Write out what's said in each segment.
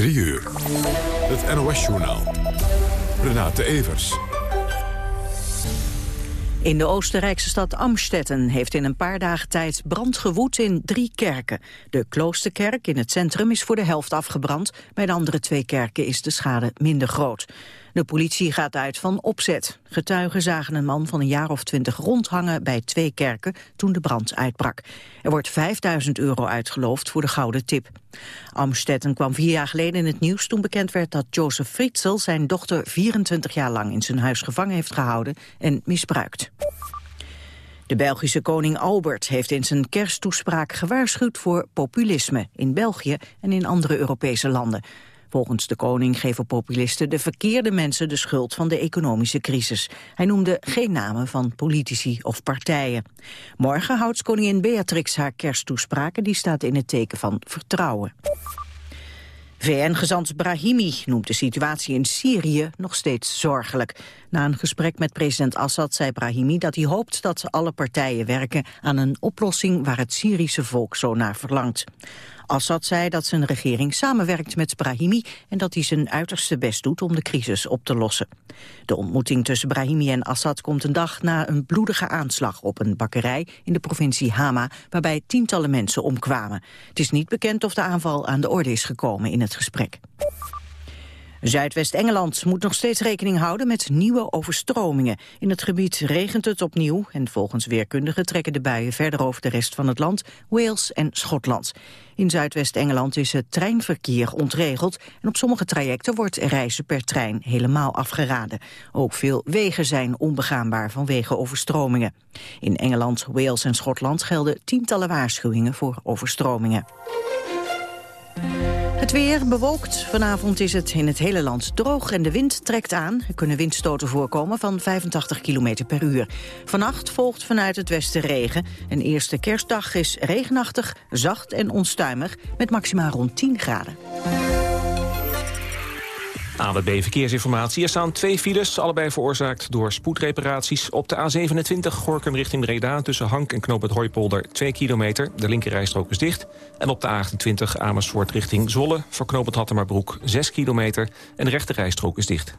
3 uur. Het NOS-journaal. Renate Evers. In de Oostenrijkse stad Amstetten heeft in een paar dagen tijd brand gewoed in drie kerken. De Kloosterkerk in het centrum is voor de helft afgebrand. Bij de andere twee kerken is de schade minder groot. De politie gaat uit van opzet. Getuigen zagen een man van een jaar of twintig rondhangen bij twee kerken toen de brand uitbrak. Er wordt 5000 euro uitgeloofd voor de gouden tip. Amstetten kwam vier jaar geleden in het nieuws toen bekend werd dat Joseph Fritzl zijn dochter 24 jaar lang in zijn huis gevangen heeft gehouden en misbruikt. De Belgische koning Albert heeft in zijn kersttoespraak gewaarschuwd voor populisme in België en in andere Europese landen. Volgens de koning geven populisten de verkeerde mensen de schuld van de economische crisis. Hij noemde geen namen van politici of partijen. Morgen houdt koningin Beatrix haar kersttoespraken. Die staat in het teken van vertrouwen. VN-gezant Brahimi noemt de situatie in Syrië nog steeds zorgelijk. Na een gesprek met president Assad zei Brahimi dat hij hoopt dat alle partijen werken aan een oplossing waar het Syrische volk zo naar verlangt. Assad zei dat zijn regering samenwerkt met Brahimi en dat hij zijn uiterste best doet om de crisis op te lossen. De ontmoeting tussen Brahimi en Assad komt een dag na een bloedige aanslag op een bakkerij in de provincie Hama, waarbij tientallen mensen omkwamen. Het is niet bekend of de aanval aan de orde is gekomen in het gesprek. Zuidwest-Engeland moet nog steeds rekening houden met nieuwe overstromingen. In het gebied regent het opnieuw en volgens weerkundigen trekken de buien verder over de rest van het land, Wales en Schotland. In Zuidwest-Engeland is het treinverkeer ontregeld en op sommige trajecten wordt reizen per trein helemaal afgeraden. Ook veel wegen zijn onbegaanbaar vanwege overstromingen. In Engeland, Wales en Schotland gelden tientallen waarschuwingen voor overstromingen. Het weer bewolkt. Vanavond is het in het hele land droog en de wind trekt aan. Er kunnen windstoten voorkomen van 85 km per uur. Vannacht volgt vanuit het westen regen. Een eerste kerstdag is regenachtig, zacht en onstuimig... met maximaal rond 10 graden. AWB Verkeersinformatie. Er staan twee files, allebei veroorzaakt door spoedreparaties. Op de A27 Gorkum richting Breda tussen Hank en Knoop het Hooipolder 2 kilometer. De linkerrijstrook is dicht. En op de A28 Amersfoort richting Zwolle voor Knoop het Hattemarbroek 6 kilometer. En de rechterrijstrook is dicht.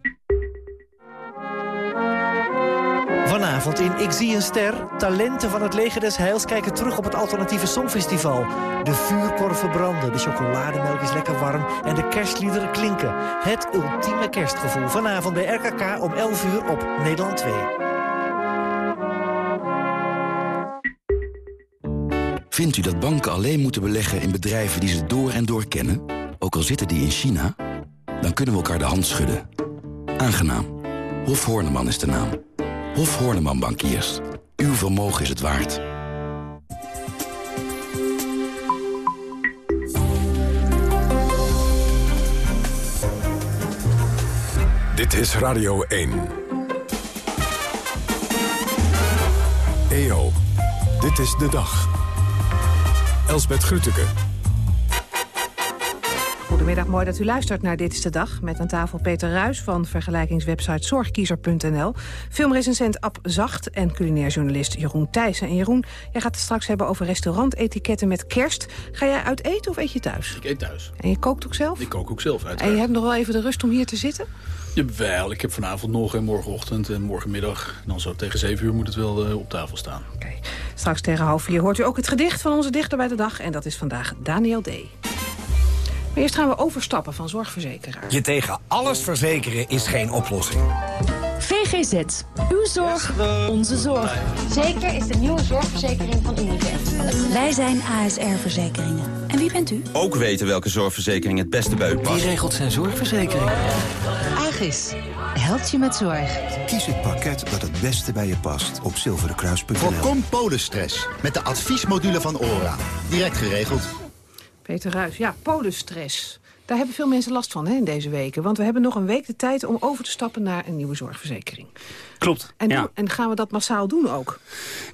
Vanavond in Ik zie een ster. Talenten van het leger des heils kijken terug op het alternatieve songfestival. De vuurkorven branden, de chocolademelk is lekker warm... en de kerstliederen klinken. Het ultieme kerstgevoel. Vanavond bij RKK om 11 uur op Nederland 2. Vindt u dat banken alleen moeten beleggen in bedrijven die ze door en door kennen? Ook al zitten die in China? Dan kunnen we elkaar de hand schudden. Aangenaam. Hof Horneman is de naam. Hof Horneman Bankiers. Uw vermogen is het waard. Dit is Radio 1. EO, dit is de dag. Elsbeth Grütke. Goedemiddag, mooi dat u luistert naar Dit is de Dag. Met aan tafel Peter Ruis van vergelijkingswebsite zorgkiezer.nl. Filmrecensent Ab Zacht en culinair journalist Jeroen Thijssen. En Jeroen, jij gaat het straks hebben over restaurantetiketten met kerst. Ga jij uit eten of eet je thuis? Ik eet thuis. En je kookt ook zelf? Ik kook ook zelf En uiteraard. je hebt nog wel even de rust om hier te zitten? Jawel, ik heb vanavond nog en morgenochtend en morgenmiddag. En dan zo tegen 7 uur moet het wel eh, op tafel staan. Straks tegen half vier hoort u ook het gedicht van onze dichter bij de dag. En dat is vandaag Daniel D. Maar eerst gaan we overstappen van zorgverzekeraar. Je tegen alles verzekeren is geen oplossing. VGZ. Uw zorg, onze zorg. Zeker is de nieuwe zorgverzekering van Univet. Wij zijn ASR Verzekeringen. En wie bent u? Ook weten welke zorgverzekering het beste bij u past. Wie regelt zijn zorgverzekering? Agis. helpt je met zorg. Kies het pakket dat het beste bij je past op zilverenkruis.nl. Voorkom polenstress met de adviesmodule van ORA. Direct geregeld. Peter Ruijs, ja, polenstress. Daar hebben veel mensen last van hè, in deze weken. Want we hebben nog een week de tijd om over te stappen naar een nieuwe zorgverzekering. Klopt, En, ja. en gaan we dat massaal doen ook?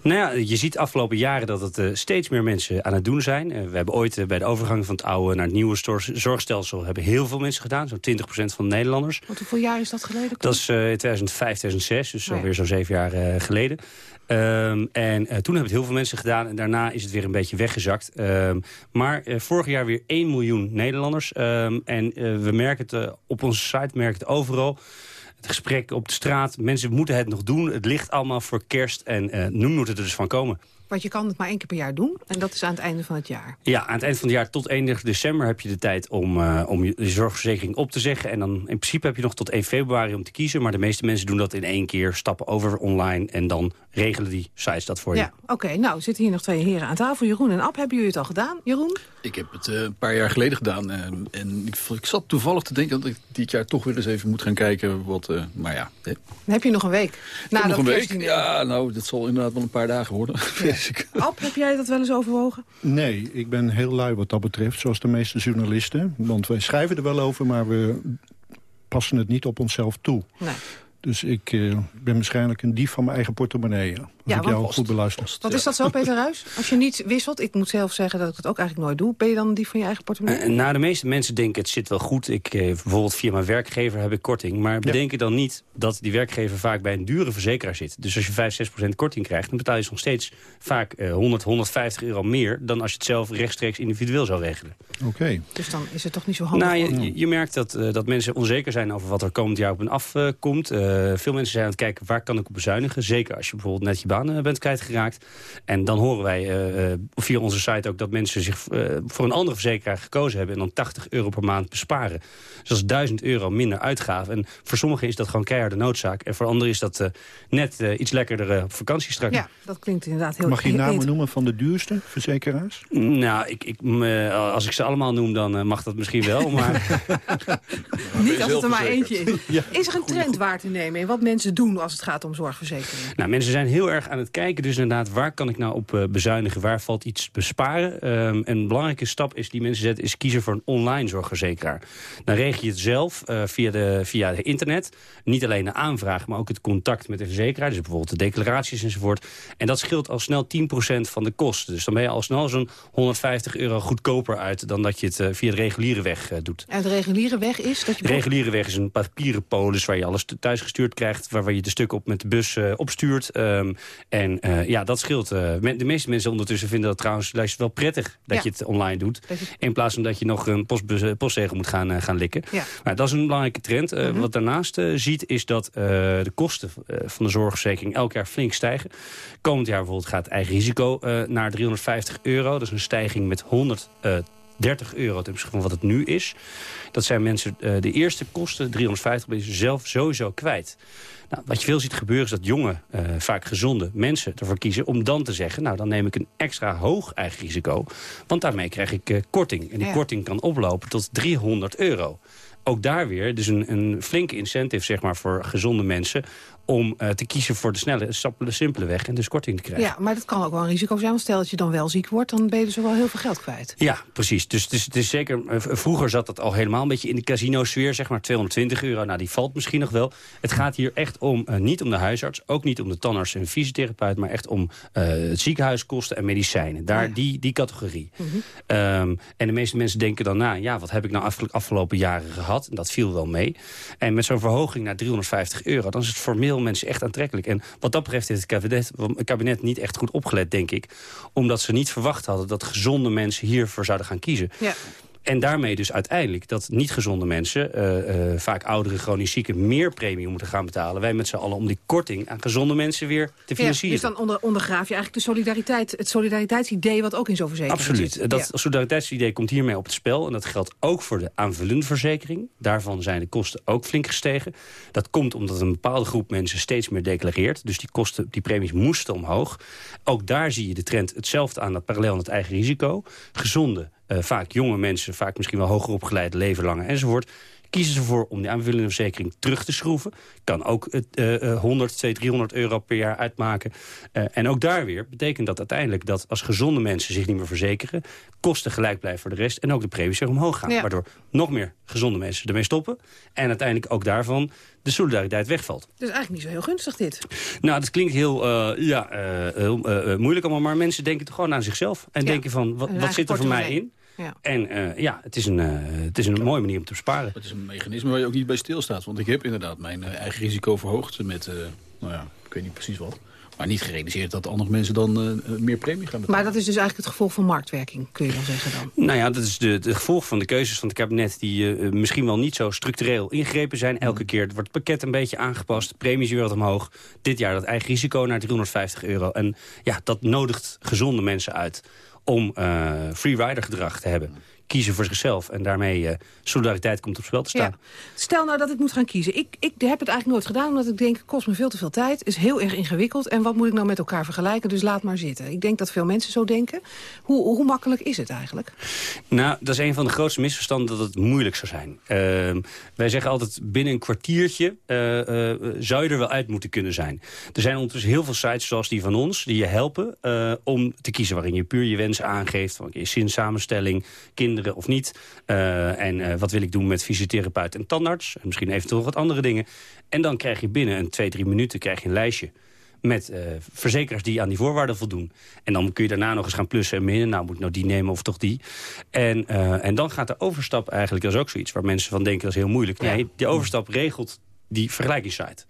Nou ja, je ziet afgelopen jaren dat het eh, steeds meer mensen aan het doen zijn. Eh, we hebben ooit eh, bij de overgang van het oude naar het nieuwe zorgstelsel... hebben heel veel mensen gedaan, zo'n 20% van de Nederlanders. Want hoeveel jaar is dat geleden? Dat is eh, in 2005, 2006, dus ja. alweer zo'n zeven jaar geleden. Ehm, en eh, toen hebben het heel veel mensen gedaan en daarna is het weer een beetje weggezakt. Ehm, maar eh, vorig jaar weer 1 miljoen Nederlanders. Ehm, en eh, we merken het op onze site, merken het overal. Het gesprek op de straat, mensen moeten het nog doen. Het ligt allemaal voor kerst en nu moet het er dus van komen. Want je kan het maar één keer per jaar doen. En dat is aan het einde van het jaar. Ja, aan het eind van het jaar tot 31 december heb je de tijd om, eh, om je zorgverzekering op te zeggen. En dan in principe heb je nog tot 1 februari om te kiezen. Maar de meeste mensen doen dat in één keer, stappen over online en dan regelen die sites dat voor je. Ja, oké. nou, zitten hier nog twee heren aan tafel. Jeroen en Ab, hebben jullie het al gedaan? Jeroen? Ik heb het eh, een paar jaar geleden gedaan. eh, en ik, ik zat toevallig te denken dat ik dit jaar toch weer eens even moet gaan kijken. Wat, eh, maar ja, Dan heb je nog een week. Na nog een week. Ja, nou, dat zal inderdaad wel een paar dagen worden. Vrees ik. Ab, heb jij dat wel eens overwogen? Nee, ik ben heel lui wat dat betreft, zoals de meeste journalisten. Want wij schrijven er wel over, maar we passen het niet op onszelf toe. Nee. Dus ik eh, ben waarschijnlijk een dief van mijn eigen portemonnee. Ja, ik jou want- goed beluister. Wat is dat zo, Peter Ruis? Als je niet wisselt, ik moet zelf zeggen dat ik het ook eigenlijk nooit doe... ben je dan die van je eigen portemonnee? Eh, nou, de meeste mensen denken het zit wel goed. Ik, eh, bijvoorbeeld via mijn werkgever heb ik korting. Maar bedenken dan niet dat die werkgever vaak bij een dure verzekeraar zit. Dus als je 5, 6% korting krijgt, dan betaal je nog steeds vaak eh, 100, 150 euro meer... dan als je het zelf rechtstreeks individueel zou regelen. Oké. Dus dan is het toch niet zo handig? Nou, je, je, je merkt dat, eh, dat mensen onzeker zijn over wat er komend jaar op hen afkomt. Eh veel mensen zijn aan het kijken waar kan ik op bezuinigen. Zeker als je bijvoorbeeld net je eh, bent kwijtgeraakt. En dan horen wij eh, eh, via onze site ook dat mensen zich eh, voor een andere verzekeraar gekozen hebben. En dan 80 euro per maand besparen. Dus dat is 1000 euro minder uitgaven. En voor sommigen is dat gewoon keiharde noodzaak. En voor anderen is dat net iets lekkerder op vakantie straks. Ja, dat klinkt inderdaad heel... Mag je namen noemen van de duurste verzekeraars? Nou, ik, ik, eh, als ik ze allemaal noem, dan mag dat misschien wel. Maar Niet als het er maar eentje is. Is er een trend waar te nemen in wat mensen doen als het gaat om zorgverzekeringen? Nou, mensen zijn heel erg aan het kijken. Dus inderdaad, waar kan ik nou op eh, bezuinigen? Waar valt iets te besparen? Ehm, een belangrijke stap is die mensen zetten... is kiezen voor een online zorgverzekeraar. Dan regel je het zelf eh, via, de, via de internet. Niet alleen de aanvraag, maar ook het contact met de verzekeraar. Dus bijvoorbeeld de declaraties enzovoort. En dat scheelt al snel 10% van de kosten. Dus dan ben je al snel zo'n 150 euro goedkoper uit... dan dat je het eh, via de reguliere weg doet. En de reguliere weg is dat je... De reguliere weg is een papieren polis waar je alles thuis gestuurd krijgt. Waar, waar je de stukken op met de bus opstuurt. Ehm, en eh, ja, dat scheelt. eh. De meeste mensen ondertussen vinden dat trouwens luister, wel prettig dat Ja. je het online doet. In plaats van dat je nog een postzegel moet gaan, eh, gaan likken. Ja. Maar dat is een belangrijke trend. Mhm. Wat daarnaast ziet is dat de kosten van de zorgverzekering elk jaar flink stijgen. Komend jaar bijvoorbeeld gaat eigen risico naar 350 euro. Dat is een stijging met 100 eh, 30 euro ten opzichte van wat het nu is. Dat zijn mensen eh, de eerste kosten, 350, ben je zelf sowieso kwijt. Nou, wat je veel ziet gebeuren is dat jonge, eh, vaak gezonde mensen ervoor kiezen... om dan te zeggen, nou dan neem ik een extra hoog eigen risico... want daarmee krijg ik eh, korting. En die Ja. korting kan oplopen tot 300 euro. Ook daar weer dus een, een flinke incentive zeg maar, voor gezonde mensen... om eh, te kiezen voor de snelle, sappele, simpele weg en dus korting te krijgen. Ja, maar dat kan ook wel een risico zijn. Want stel dat je dan wel ziek wordt, dan ben je dus wel heel veel geld kwijt. Ja, precies. Dus het is, zeker. eh, Vroeger zat dat al helemaal een beetje in de casino-sfeer, zeg maar 220 euro. Nou, die valt misschien nog wel. Het gaat hier echt om, eh, niet om de huisarts, ook niet om de tandarts en fysiotherapeut, maar echt om het ziekenhuiskosten en medicijnen. Daar, die, die categorie. Ehm, en de meeste mensen denken dan, nou ja, wat heb ik nou afge- afgelopen jaren gehad? En dat viel wel mee. En met zo'n verhoging naar 350 euro, dan is het formeel mensen echt aantrekkelijk. En wat dat betreft heeft het kabinet, het kabinet niet echt goed opgelet, denk ik. Omdat ze niet verwacht hadden dat gezonde mensen hiervoor zouden gaan kiezen. Ja. En daarmee dus uiteindelijk dat niet gezonde mensen, eh, eh, vaak oudere chronisch zieken, meer premie moeten gaan betalen. Wij met z'n allen om die korting aan gezonde mensen weer te Ja, financieren. dus dan onder, ondergraaf je eigenlijk de solidariteit, het solidariteitsidee wat ook in zo'n verzekering Absoluut. zit. Dat Ja. solidariteitsidee komt hiermee op het spel. En dat geldt ook voor de aanvullende verzekering. Daarvan zijn de kosten ook flink gestegen. Dat komt omdat een bepaalde groep mensen steeds meer declareert. Dus die kosten, die premies moesten omhoog. Ook daar zie je de trend hetzelfde aan, dat parallel aan het eigen risico. Gezonde, eh, vaak jonge mensen, vaak misschien wel hoger opgeleid, leven langer enzovoort Kiezen ze ervoor om die aanvullende verzekering terug te schroeven. Kan ook uh, 100, 200, 300 euro per jaar uitmaken. Uh, en ook daar weer betekent dat uiteindelijk dat als gezonde mensen zich niet meer verzekeren... kosten gelijk blijven voor de rest en ook de premies er omhoog gaan. Waardoor nog meer gezonde mensen ermee stoppen. En uiteindelijk ook daarvan de solidariteit wegvalt. Dus eigenlijk niet zo heel gunstig dit. Nou, dat klinkt heel, uh, ja, heel moeilijk allemaal. Maar mensen denken toch gewoon aan zichzelf. En denken van, wat, wat zit er voor mij in? Ja. En uh, ja, het is, een, uh, het is een mooie manier om te besparen. Het is een mechanisme waar je ook niet bij stilstaat. Want ik heb inderdaad mijn uh, eigen risico verhoogd met, nou ja, ik weet niet precies wat. Maar niet gerealiseerd dat andere mensen dan uh, meer premie gaan betalen. Maar dat is dus eigenlijk het gevolg van marktwerking, kun je dan zeggen dan? Nou ja, dat is de, de gevolg van de keuzes van het kabinet... die uh, misschien wel niet zo structureel ingrepen zijn. Elke keer wordt het pakket een beetje aangepast. Premies weer wat omhoog. Dit jaar dat eigen risico naar 350 euro. En ja, dat nodigt gezonde mensen uit om uh, free rider gedrag te hebben kiezen voor zichzelf. En daarmee uh, solidariteit komt op spel te staan. Ja. Stel nou dat ik moet gaan kiezen. Ik, ik heb het eigenlijk nooit gedaan, omdat ik denk... kost me veel te veel tijd, is heel erg ingewikkeld... en wat moet ik nou met elkaar vergelijken, dus laat maar zitten. Ik denk dat veel mensen zo denken. Hoe, hoe makkelijk is het eigenlijk? Nou, dat is een van de grootste misverstanden dat het moeilijk zou zijn. Uh, wij zeggen altijd, binnen een kwartiertje uh, uh, zou je er wel uit moeten kunnen zijn. Er zijn ondertussen heel veel sites zoals die van ons... die je helpen om te kiezen waarin je puur je wensen aangeeft... je zinssamenstelling, kinderen of niet. Uh, en uh, wat wil ik doen met fysiotherapeut en tandarts. En misschien eventueel wat andere dingen. En dan krijg je binnen een twee, drie minuten krijg je een lijstje met uh, verzekeraars die aan die voorwaarden voldoen. En dan kun je daarna nog eens gaan plussen en minnen. Nou, moet ik nou die nemen of toch die? En, uh, en dan gaat de overstap eigenlijk, dat is ook zoiets... waar mensen van denken dat is heel moeilijk. Nee, die overstap regelt die vergelijkingssite.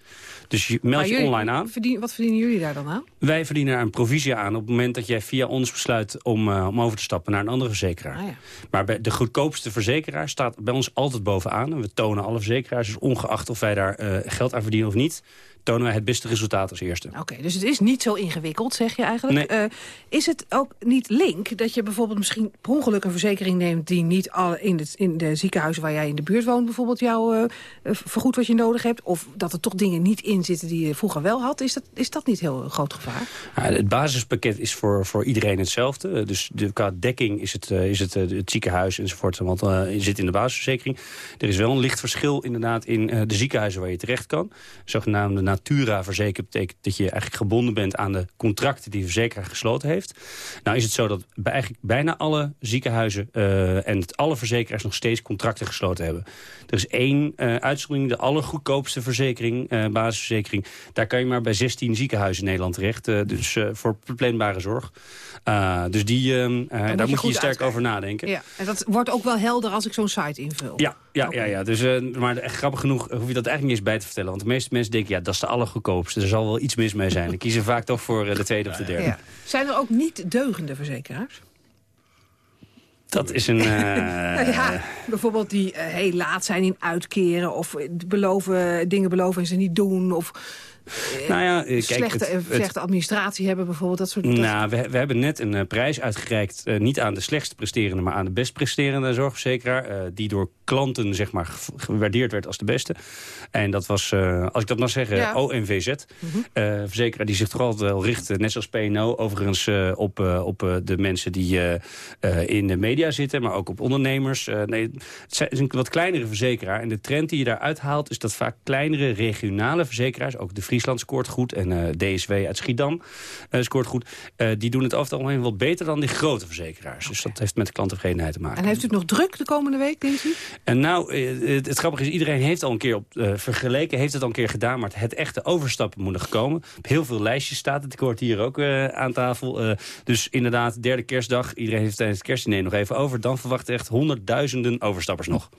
Dus je meldt je online aan. Verdien, wat verdienen jullie daar dan aan? Wij verdienen er een provisie aan op het moment dat jij via ons besluit om, uh, om over te stappen naar een andere verzekeraar. Ah, ja. Maar bij de goedkoopste verzekeraar staat bij ons altijd bovenaan. En we tonen alle verzekeraars, dus ongeacht of wij daar uh, geld aan verdienen of niet tonen wij het beste resultaat als eerste. Oké, dus het is niet zo ingewikkeld, zeg je eigenlijk. Nee. Uh, is het ook niet link dat je bijvoorbeeld misschien per ongeluk een verzekering neemt... die niet al in, het, in de ziekenhuizen waar jij in de buurt woont bijvoorbeeld jou uh, vergoed wat je nodig hebt? Of dat er toch dingen niet in zitten die je vroeger wel had? Is dat, is dat niet heel groot gevaar? Ja, het basispakket is voor, voor iedereen hetzelfde. Dus de, qua dekking is het, is het, het ziekenhuis enzovoort, want je zit in de basisverzekering. Er is wel een licht verschil inderdaad in de ziekenhuizen waar je terecht kan. Zogenaamde Natura verzekerd betekent dat je eigenlijk gebonden bent aan de contracten die de verzekeraar gesloten heeft. Nou is het zo dat bij eigenlijk bijna alle ziekenhuizen uh, en alle verzekeraars nog steeds contracten gesloten hebben. Er is één uh, uitzondering, de allergoedkoopste verzekering, uh, basisverzekering. Daar kan je maar bij 16 ziekenhuizen in Nederland terecht. dus voor verpleanbare zorg. Dus die, daar moet je, je sterk uitkijken. over nadenken. Ja, en dat wordt ook wel helder als ik zo'n site invul. Ja, ja, ja, ja. Dus, maar echt grappig genoeg hoef je dat eigenlijk niet eens bij te vertellen. Want de meeste mensen denken, ja, dat is de allergoedkoopste. Er zal wel iets mis mee zijn. Dan kiezen vaak toch voor de tweede of de derde. Ja. Zijn er ook niet deugende verzekeraars? Dat is een... Uh... nou ja, bijvoorbeeld die uh, heel laat zijn in uitkeren... of beloven, dingen beloven en ze niet doen... of nou ja, kijk, slechte, het, slechte administratie hebben bijvoorbeeld. Dat soort nou, we, we hebben net een uh, prijs uitgereikt. Uh, niet aan de slechtst presterende, maar aan de best presterende zorgverzekeraar. Uh, die door klanten zeg maar, gewaardeerd werd als de beste. En dat was, als ik dat mag zeggen, ja. ONVZ. Mm -hmm. verzekeraar die zich toch altijd wel richt, net zoals PNO... overigens op, op de mensen die in de media zitten... maar ook op ondernemers. nee, het is een wat kleinere verzekeraar. En de trend die je daaruit haalt... is dat vaak kleinere regionale verzekeraars... ook de Friesland scoort goed en uh, DSW uit Schiedam uh, scoort goed. Die doen het over het algemeen wat beter dan die grote verzekeraars. Okay. Dus dat heeft met de klanttevredenheid te maken. En heeft u het nog druk de komende week, denkt u? En nou, het, het grappige is, iedereen heeft al een keer op, vergeleken, heeft het al een keer gedaan, maar het echte overstappen moet nog komen. Op heel veel lijstjes staat het, ik hier ook aan tafel. dus inderdaad, derde kerstdag, iedereen heeft tijdens het kerstdiner nog even over. Dan verwachten echt honderdduizenden overstappers nog.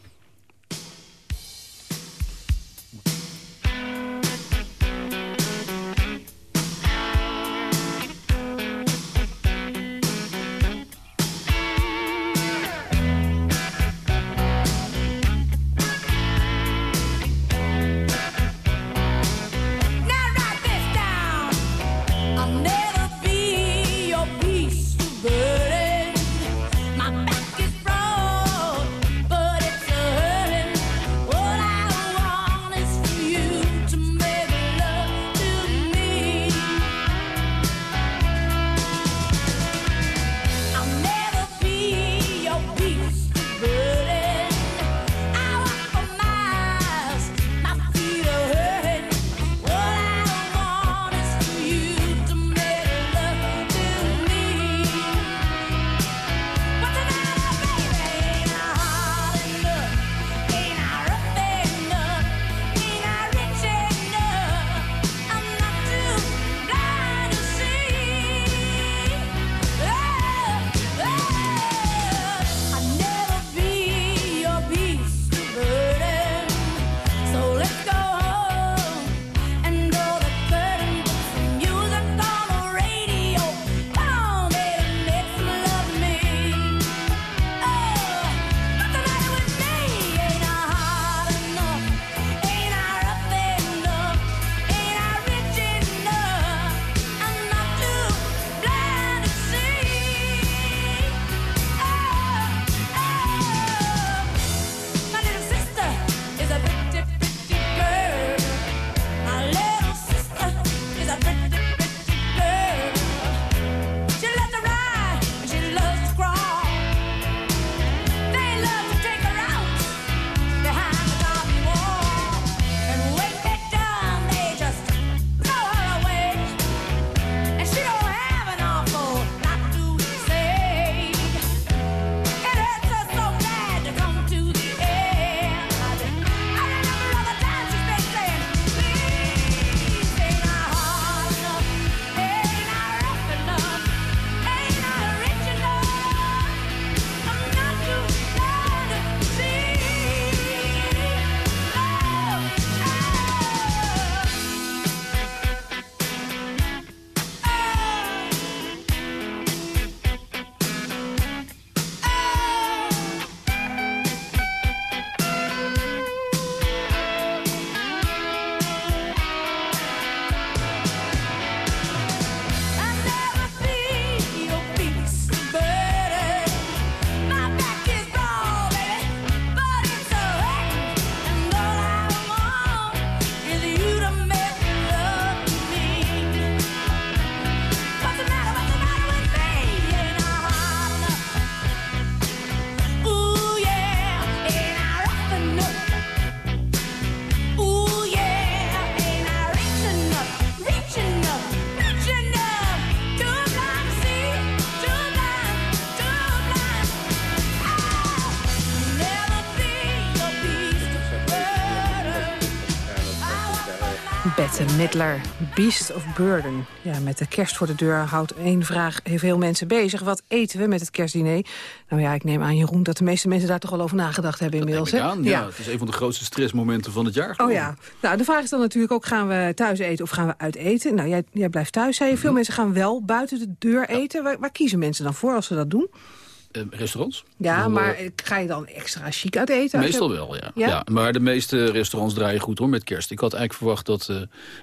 Midler, Beast of Burden. Ja, met de kerst voor de deur houdt één vraag veel mensen bezig. Wat eten we met het kerstdiner? Nou ja, ik neem aan, Jeroen, dat de meeste mensen daar toch al over nagedacht hebben inmiddels. hè? Aan, ja. Het is een van de grootste stressmomenten van het jaar. Oh ja. Nou, de vraag is dan natuurlijk ook, gaan we thuis eten of gaan we uit eten? Nou, jij, jij blijft thuis, zei je. Veel mhm. mensen gaan wel buiten de deur eten. Waar, waar kiezen mensen dan voor als ze dat doen? Uh, restaurants. Ja, maar eh, ga je dan extra chic uit eten? Meestal wel, ja. ja. Maar de meeste restaurants draaien goed hoor met kerst. Ik had eigenlijk verwacht dat, uh,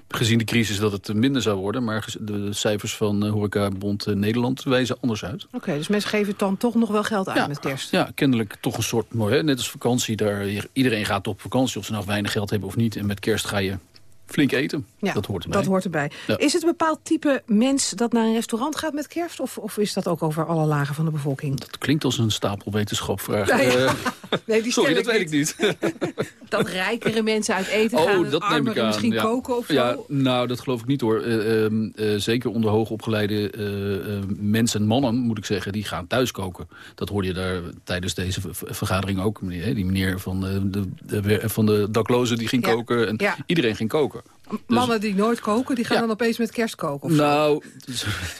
gezien de crisis, dat het minder zou worden. Maar de cijfers van uh, Horecabond Nederland wijzen anders uit. Oké, dus mensen geven dan toch nog wel geld uit met kerst? Ja, kennelijk toch een soort, mooi, hè? net als vakantie. Daar, iedereen gaat op vakantie, of ze nou weinig geld hebben of niet. En met kerst ga je flink eten. Ja, dat hoort erbij. Dat hoort erbij. Is het een bepaald type mens dat naar een restaurant gaat met kerst? Of, of is dat ook over alle lagen van de bevolking? Dat klinkt als een stapel wetenschapvraag. Eh, nee, die Sorry, dat weet ik niet. dat rijkere mensen uit eten oh, gaan dat neem ik aan. misschien koken of zo? Nou, dat geloof ik niet hoor. Uh, uh, zeker onder hoogopgeleide mensen en mannen, moet ik zeggen, die gaan thuis koken. Dat hoorde je daar tijdens deze vergadering ook. Die meneer van de, de, van de daklozen die ging koken. En iedereen ging koken. Mannen die nooit koken, die gaan dan opeens met kerst koken? Of nou, dat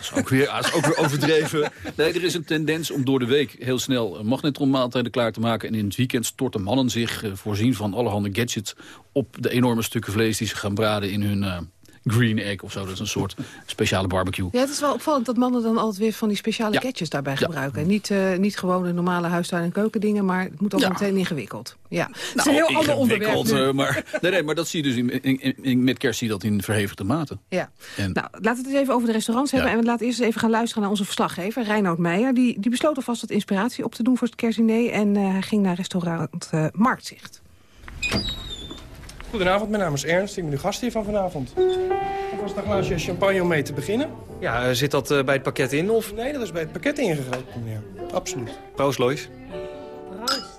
is, ook weer, dat is ook weer overdreven. Nee, er is een tendens om door de week heel snel magnetronmaaltijden klaar te maken. En in het weekend storten mannen zich, eh, voorzien van allerhande gadgets... op de enorme stukken vlees die ze gaan braden in hun... Green egg of zo. Dat is een soort speciale barbecue. Ja, het is wel opvallend dat mannen dan altijd weer van die speciale ja. daarbij gebruiken. Niet, uh, niet gewoon de normale huistuin- en keukendingen, maar het moet ook meteen ingewikkeld. Ja, het is een nou, heel ander onderwerp uh, maar, nee, nee, maar dat zie je dus in, in, in, met kerst zie je dat in verhevigde mate. Ja. En, nou, laten we het eens even over de restaurants hebben. En we laten eerst even gaan luisteren naar onze verslaggever, Reinoud Meijer. Die, die besloot alvast wat inspiratie op te doen voor het kerstdiner. En uh, hij ging naar restaurant Marktzicht. Goedenavond, mijn naam is Ernst. Ik ben de gast hier van vanavond. Of was het een glaasje champagne om mee te beginnen? Ja, zit dat uh, bij het pakket in? Of? Nee, dat is bij het pakket ingegoten, meneer. Absoluut. Proost, Lois. Proost.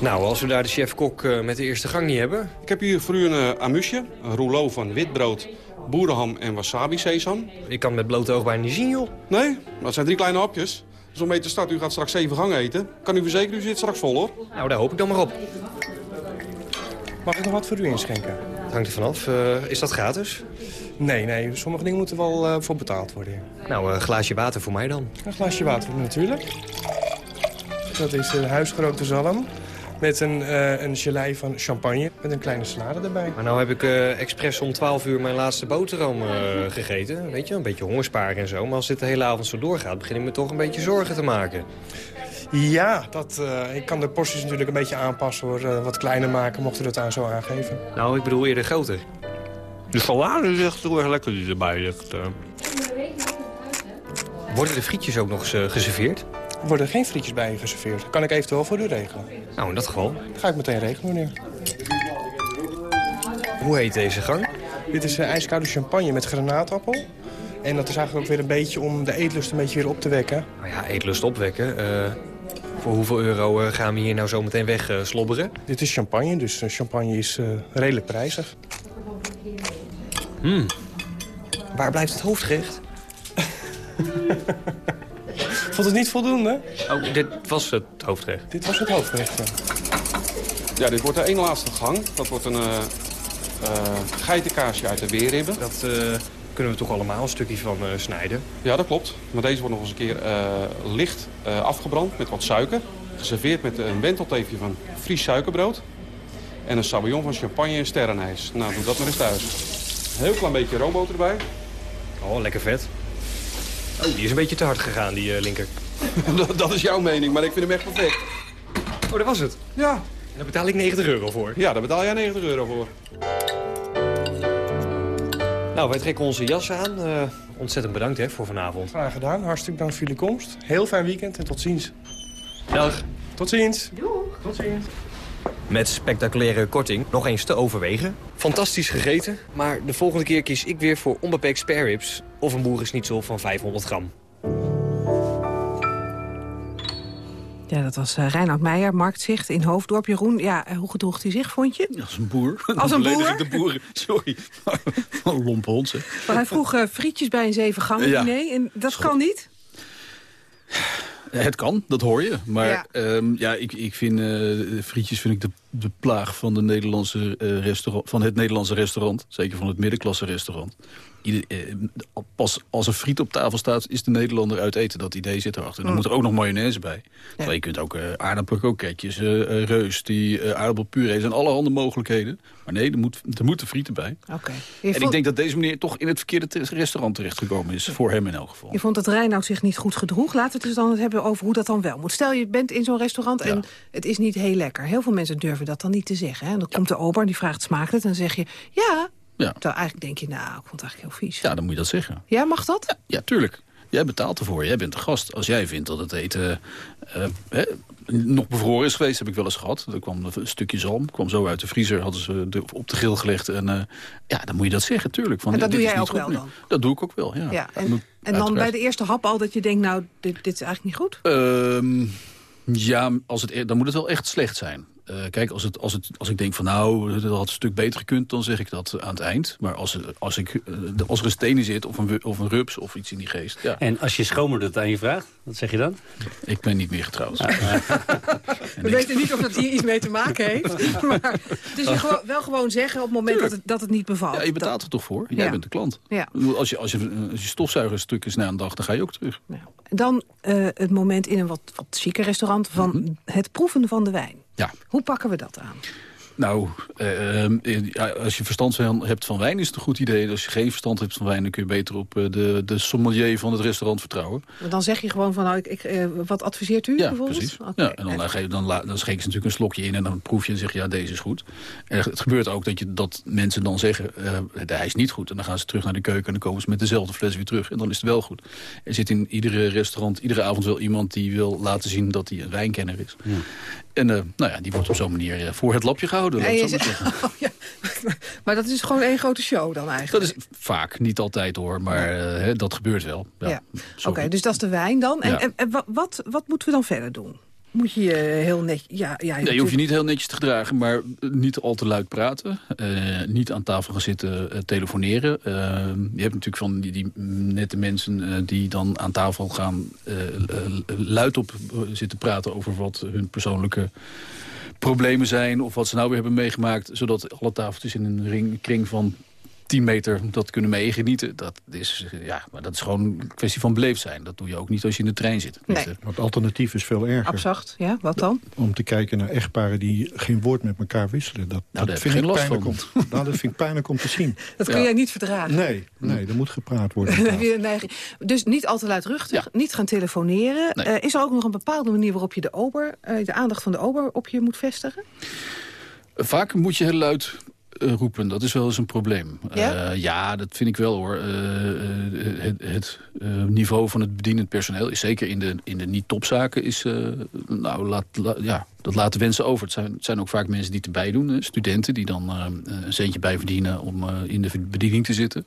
Nou, als we daar de chef-kok uh, met de eerste gang niet hebben... Ik heb hier voor u een uh, amusje, een rouleau van witbrood, boerenham en wasabi-sesam. Ik kan met blote oog bijna niet zien, joh. Nee, dat zijn drie kleine hapjes. Dus om mee te starten, u gaat straks zeven gangen eten. Kan u verzekeren, u zit straks vol, hoor. Nou, daar hoop ik dan maar op. Mag ik nog wat voor u inschenken? Het hangt er vanaf. Uh, is dat gratis? Nee, nee. Sommige dingen moeten wel uh, voor betaald worden. Nou, een glaasje water voor mij dan. Een glaasje water natuurlijk. Dat is de huisgrote zalm. Met een, uh, een gelei van champagne. Met een kleine salade erbij. Maar nou heb ik uh, expres om 12 uur mijn laatste boterham uh, gegeten. Weet je, een beetje hongersparen en zo. Maar als dit de hele avond zo doorgaat, begin ik me toch een beetje zorgen te maken. Ja, dat, uh, ik kan de porties natuurlijk een beetje aanpassen hoor. Uh, wat kleiner maken, mocht u dat aan zo aangeven. Nou, ik bedoel eerder groter. De salade is echt heel erg lekker die erbij ligt. Uh. Worden de frietjes ook nog eens geserveerd? Er worden geen frietjes bij je geserveerd. Kan ik eventueel voor u regelen. Nou, in dat geval. Dat ga ik meteen regelen, meneer. Hoe heet deze gang? Dit is ijskoude champagne met granaatappel. En dat is eigenlijk ook weer een beetje om de eetlust een beetje weer op te wekken. Nou ja, eetlust opwekken. Voor hoeveel euro eh, gaan we hier nou zo meteen weg uh, slobberen? Dit is champagne, dus uh, champagne is redelijk prijzig. Hmm. Waar blijft het hoofdgerecht? Vond het niet voldoende? Oh, dit was het hoofdgerecht? Dit was het hoofdgerecht, ja. Ja, dit wordt de één laatste gang. Dat wordt een geitenkaasje uit de weerribben. Dat kunnen we toch allemaal een stukje van uh, snijden. Ja, dat klopt. Maar deze wordt nog eens een keer uh, licht uh, afgebrand met wat suiker. Geserveerd met een wentelteefje van Fries suikerbrood. En een sabayon van champagne en sterrenijs. Nou, doe dat maar eens thuis. Een heel klein beetje roomboter erbij. Oh, lekker vet. Oh, die is een beetje te hard gegaan, die linker. dat, dat is jouw mening, maar ik vind hem echt perfect. Oh, dat was het? Ja. En daar betaal ik 90 euro voor? Ja, daar betaal jij 90 euro voor. Nou, wij trekken onze jas aan. Uh, ontzettend bedankt hè, voor vanavond. Graag gedaan. Hartstikke dank voor jullie komst. Heel fijn weekend en tot ziens. Dag. Tot ziens. Doeg. Tot ziens. Met spectaculaire korting nog eens te overwegen. Fantastisch gegeten, maar de volgende keer kies ik weer voor onbeperkt spare ribs... of een boerenschnitzel van 500 gram. Ja, dat was uh, Reinhard Meijer, Marktzicht in Hoofddorp. Jeroen, ja, eh, hoe gedroeg hij zich, vond je? Als een boer. Als een boer? de boeren. Sorry. een lompe hond, Maar hij vroeg uh, frietjes bij een zeven gangen diner. En dat kan niet? het kan, dat hoor je. Maar ja, ehm, ja ik, ik vind uh, frietjes vind ik de, de plaag van, de Nederlandse, uh, restaurant, van het Nederlandse restaurant. Zeker van het middenklasse restaurant. Eh, pas als er friet op tafel staat, is de Nederlander uit eten. Dat idee zit erachter. Dan mm. moet er ook nog mayonaise bij. Ja. Je kunt ook uh, aardappelkroketjes, uh, reus, die uh, aardappelpuree en allerhande mogelijkheden. Maar nee, er, moet, er moeten frieten bij. Okay. En vond... ik denk dat deze meneer toch in het verkeerde restaurant terechtgekomen is. Voor hem in elk geval. Je vond dat Reinoud zich niet goed gedroeg. Laten we het dus dan hebben over hoe dat dan wel moet. Stel je bent in zo'n restaurant en het is niet heel lekker. Heel veel mensen durven dat dan niet te zeggen. Hè? En dan komt de ober en die vraagt smaakt het. En dan zeg je, ja, ja. Eigenlijk denk je, nou, ik vond het eigenlijk heel vies. Ja, dan moet je dat zeggen. Ja, mag dat? Ja, ja tuurlijk. Jij betaalt ervoor. Jij bent de gast. Als jij vindt dat het eten uh, hè, nog bevroren is geweest, heb ik wel eens gehad. Er kwam een stukje zalm, kwam zo uit de vriezer, hadden ze de, op de grill gelegd. En uh, ja, dan moet je dat zeggen, tuurlijk. Van, en dat doe jij ook wel dan? Dat doe ik ook wel, ja. ja en, en dan bij de eerste hap al dat je denkt, nou, dit, dit is eigenlijk niet goed? Uh, ja, als het, e- dan moet het wel echt slecht zijn. Uh, kijk, als, het, als, het, als ik denk van nou, dat had een stuk beter gekund... dan zeg ik dat aan het eind. Maar als, als, ik, uh, als er een steen in zit of een, of een rups of iets in die geest... Ja. En als je schoonmoeder het aan je vraagt, wat zeg je dan? Ik ben niet meer getrouwd. Ah. We weten niet of dat hier iets mee te maken heeft. maar, dus je gewoon, wel gewoon zeggen op het moment dat het, dat het niet bevalt. Ja, je betaalt er toch voor? Jij ja. bent de klant. Ja. Als, je, als, je, als je stofzuiger stuk is na een dag, dan ga je ook terug. Ja. Dan uh, het moment in een wat, wat chique restaurant van mm -hmm. het proeven van de wijn. Ja. Hoe pakken we dat aan? Nou, uh, als je verstand hebt van wijn is het een goed idee. Als je geen verstand hebt van wijn, dan kun je beter op uh, de, de sommelier van het restaurant vertrouwen. Maar dan zeg je gewoon van, nou, ik, ik, uh, wat adviseert u ja, bijvoorbeeld? Precies. Okay. Ja, en dan, dan, ze natuurlijk een slokje in en dan proef je en zeg je, ja, deze is goed. En het gebeurt ook dat, je, dat mensen dan zeggen, hij is niet goed. En dan gaan ze terug naar de keuken en dan komen ze met dezelfde fles weer terug. En dan is het wel goed. Er zit in iedere restaurant, iedere avond wel iemand die wil laten zien dat hij een wijnkenner is. Ja. En nou ja, die wordt op zo'n manier voor het lapje gehouden. Je oh, ja. Maar dat is gewoon één grote show dan eigenlijk? Dat is vaak, niet altijd hoor, maar uh, dat gebeurt wel. Ja, ja. Oké, okay, dus dat is de wijn dan. En, en, en wat, wat moeten we dan verder doen? Moet je heel netjes... Ja, ja, nee, je hoeft je niet heel netjes te gedragen, maar niet al te luid praten. Uh, niet aan tafel gaan zitten uh, telefoneren. Uh, je hebt natuurlijk van die, die nette mensen die dan aan tafel gaan... luid op zitten praten over wat hun persoonlijke problemen zijn... of wat ze nou weer hebben meegemaakt... zodat alle tafeltjes in een ring, kring van 10 meter dat kunnen meegenieten. Dat is, ja, maar dat is gewoon een kwestie van beleefd zijn. Dat doe je ook niet als je in de trein zit. Nee. Het alternatief is veel erger. Abzacht, ja, wat dan? Om te kijken naar echtparen die geen woord met elkaar wisselen. Dat, nou, dat vind ik pijnlijk om, nou, dat vind ik pijnlijk om te zien. Dat kun ja. jij niet verdragen? Nee, nee, er moet gepraat worden. dus niet al te luidruchtig, ja. niet gaan telefoneren. Nee. Uh, is er ook nog een bepaalde manier waarop je de, ober, uh, de aandacht van de ober op je moet vestigen? Vaak moet je heel luid roepen. Dat is wel eens een probleem. Ja, uh, ja dat vind ik wel hoor. Uh, het, het niveau van het bedienend personeel is zeker in de, in de niet-topzaken... is nou, laat, la, ja, dat laat de wensen over. Het zijn, het zijn ook vaak mensen die erbij doen. Hè? Studenten die dan een centje bij verdienen om in de bediening te zitten.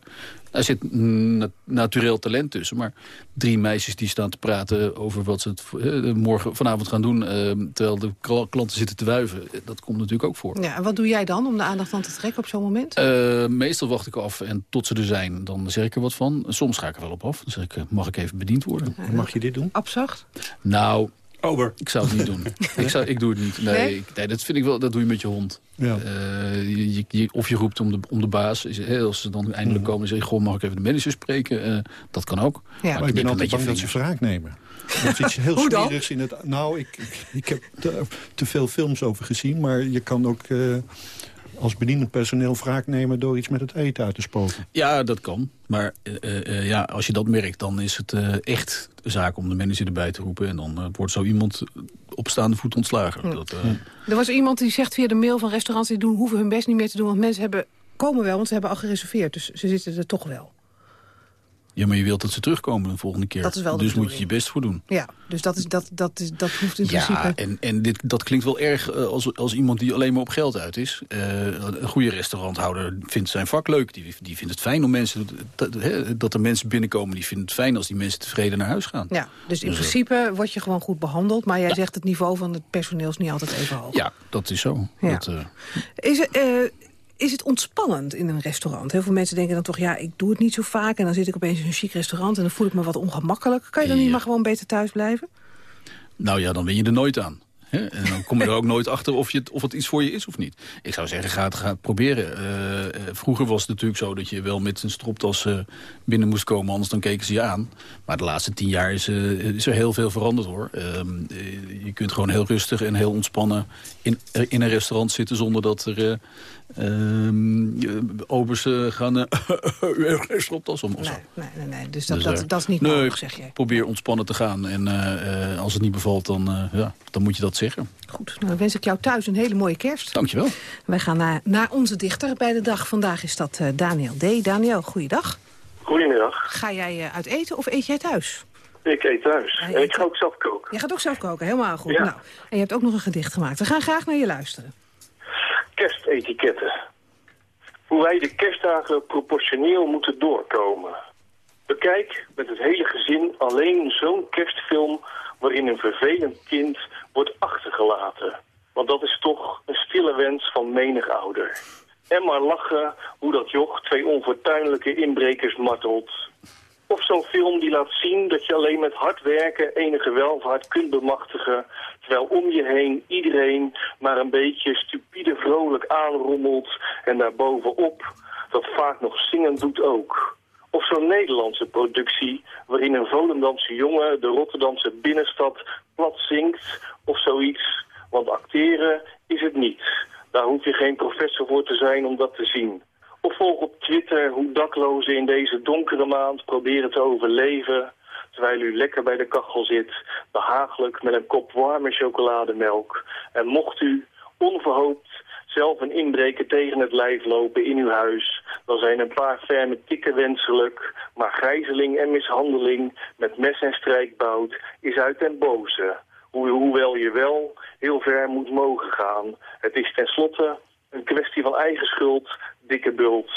Daar zit nat natuurlijk talent tussen. Maar drie meisjes die staan te praten over wat ze het, uh, morgen, vanavond gaan doen... Uh, terwijl de klanten zitten te wuiven. Dat komt natuurlijk ook voor. Ja, en wat doe jij dan om de aandacht aan te trekken op zo'n moment? Uh, meestal wacht ik af en tot ze er zijn, dan zeg ik er wat van. Soms ga ik er wel op af. Dan zeg ik, mag ik even bediend worden? Ja, mag je dit doen? Abzacht? Nou, Ober. Ik zou het niet doen. ik, zou, ik doe het niet. Nee, nee? Ik, nee, dat vind ik wel. Dat doe je met je hond. Ja. Uh, je, je, of je roept om de, om de baas. Hè, als ze dan eindelijk komen en zeggen... Goh, mag ik even de manager spreken? Uh, dat kan ook. Ja. Maar, maar ik ben altijd bang dat ze wraak nemen. Dat is iets heel smerigs in het... Nou, ik, ik, ik heb te, te, veel films over gezien. Maar je kan ook... Uh, als bedienend personeel wraak nemen door iets met het eten uit te spoken. Ja, dat kan. Maar uh, uh, ja, als je dat merkt, dan is het uh, echt de zaak om de manager erbij te roepen. En dan wordt zo iemand op staande voet ontslagen. Hm. Dat, er was iemand die zegt via de mail van restaurants... die doen, hoeven hun best niet meer te doen, want mensen hebben, komen wel... want ze hebben al gereserveerd, dus ze zitten er toch wel. Ja, maar je wilt dat ze terugkomen de volgende keer. Dat is wel dus moet je je best voor doen. Ja, dus dat, is, dat, dat, is, dat hoeft in ja, principe... Ja, en, en dit, dat klinkt wel erg uh, als, als iemand die alleen maar op geld uit is. Uh, een goede restauranthouder vindt zijn vak leuk. Die, die vindt het fijn om mensen... Dat, he, dat er mensen binnenkomen, die vinden het fijn als die mensen tevreden naar huis gaan. Ja, dus in dus, principe word je gewoon goed behandeld. Maar jij ja. zegt het niveau van het personeel is niet altijd even hoog. Ja, dat is zo. Ja. Dat, uh... is is het ontspannend in een restaurant? Heel veel mensen denken dan toch, ja, ik doe het niet zo vaak... en dan zit ik opeens in een chic restaurant en dan voel ik me wat ongemakkelijk. Kan je dan ja. niet maar gewoon beter thuis blijven? Nou ja, dan win je er nooit aan. Hè? En dan kom je er ook nooit achter of, je het, of het iets voor je is of niet. Ik zou zeggen, ga het, ga het proberen. Uh, vroeger was het natuurlijk zo dat je wel met een stropdas uh, binnen moest komen. Anders dan keken ze je aan. Maar de laatste tien jaar is, is er heel veel veranderd hoor. Ehm, je kunt gewoon heel rustig en heel ontspannen in, in een restaurant zitten... zonder dat er Um, obers uh, gaan uh, stropdas om. Nee, nee, nee, nee, dus dat, dus, dat, dat is niet nee, nodig, zeg je. probeer ontspannen te gaan. En uh, als het niet bevalt, dan, ja, dan moet je dat zeggen. Goed, nou, dan wens ik jou thuis een hele mooie kerst. Dankjewel. Wij gaan naar, naar onze dichter bij de dag. Vandaag is dat Daniel D. Daniel, goeiedag. Goedemiddag. Ga jij uit eten of eet jij thuis? Ik eet thuis. en ik ga ook zelf koken. Je gaat ook zelf koken, helemaal goed. Ja. Nou, en je hebt ook nog een gedicht gemaakt. We gaan graag naar je luisteren kerstetiketten. Hoe wij de kerstdagen proportioneel moeten doorkomen. Bekijk met het hele gezin alleen zo'n kerstfilm waarin een vervelend kind wordt achtergelaten. Want dat is toch een stille wens van menig ouder. En maar lachen hoe dat joch twee onfortuinlijke inbrekers martelt. Of zo'n film die laat zien dat je alleen met hard werken enige welvaart kunt bemachtigen... terwijl om je heen iedereen maar een beetje stupide vrolijk aanrommelt... en daarbovenop dat vaak nog zingen doet ook. Of zo'n Nederlandse productie waarin een Volendamse jongen de Rotterdamse binnenstad plat zingt of zoiets. Want acteren is het niet. Daar hoef je geen professor voor te zijn om dat te zien. Of volg op Twitter hoe daklozen in deze donkere maand proberen te overleven... terwijl u lekker bij de kachel zit, behagelijk met een kop warme chocolademelk. En mocht u onverhoopt zelf een inbreker tegen het lijf lopen in uw huis... dan zijn een paar ferme tikken wenselijk... maar gijzeling en mishandeling met mes en strijkbout is uit den boze... hoewel je wel heel ver moet mogen gaan. Het is tenslotte een kwestie van eigen schuld, dikke bult.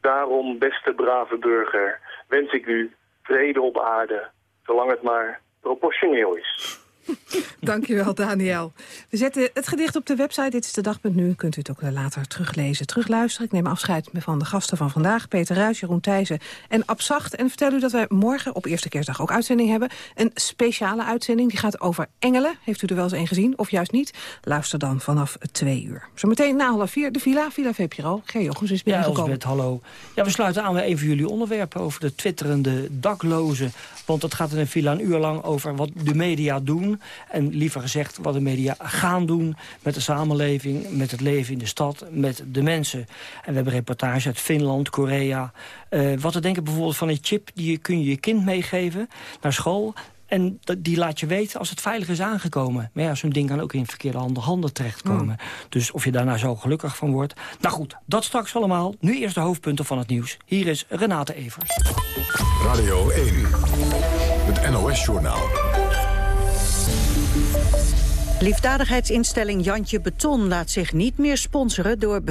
Daarom, beste brave burger, wens ik u vrede op aarde, zolang het maar proportioneel is. Dankjewel, Daniel. We zetten het gedicht op de website. Dit is de dag.nu. Kunt u het ook later teruglezen, terugluisteren. Ik neem afscheid van de gasten van vandaag. Peter Ruijs, Jeroen Thijssen en Abzacht. En vertel u dat wij morgen op Eerste Kerstdag ook uitzending hebben. Een speciale uitzending. Die gaat over engelen. Heeft u er wel eens een gezien? Of juist niet? Luister dan vanaf twee uur. Zometeen na half vier de Villa. Villa VPRO. G. Jochens is binnengekomen. Ja, hallo. Ja, we sluiten aan met een van jullie onderwerpen over de twitterende daklozen. Want het gaat in een Villa een uur lang over wat de media doen. En liever gezegd wat de media gaan doen met de samenleving, met het leven in de stad, met de mensen. En we hebben reportages uit Finland, Korea. Uh, wat te denken bijvoorbeeld van een chip, die kun je je kind meegeven naar school. En die laat je weten als het veilig is aangekomen. Maar ja, zo'n ding kan ook in verkeerde handen, handen terechtkomen. Mm. Dus of je daarna zo gelukkig van wordt. Nou goed, dat straks allemaal. Nu eerst de hoofdpunten van het nieuws. Hier is Renate Evers. Radio 1, het NOS-journaal. Liefdadigheidsinstelling Jantje Beton laat zich niet meer sponsoren door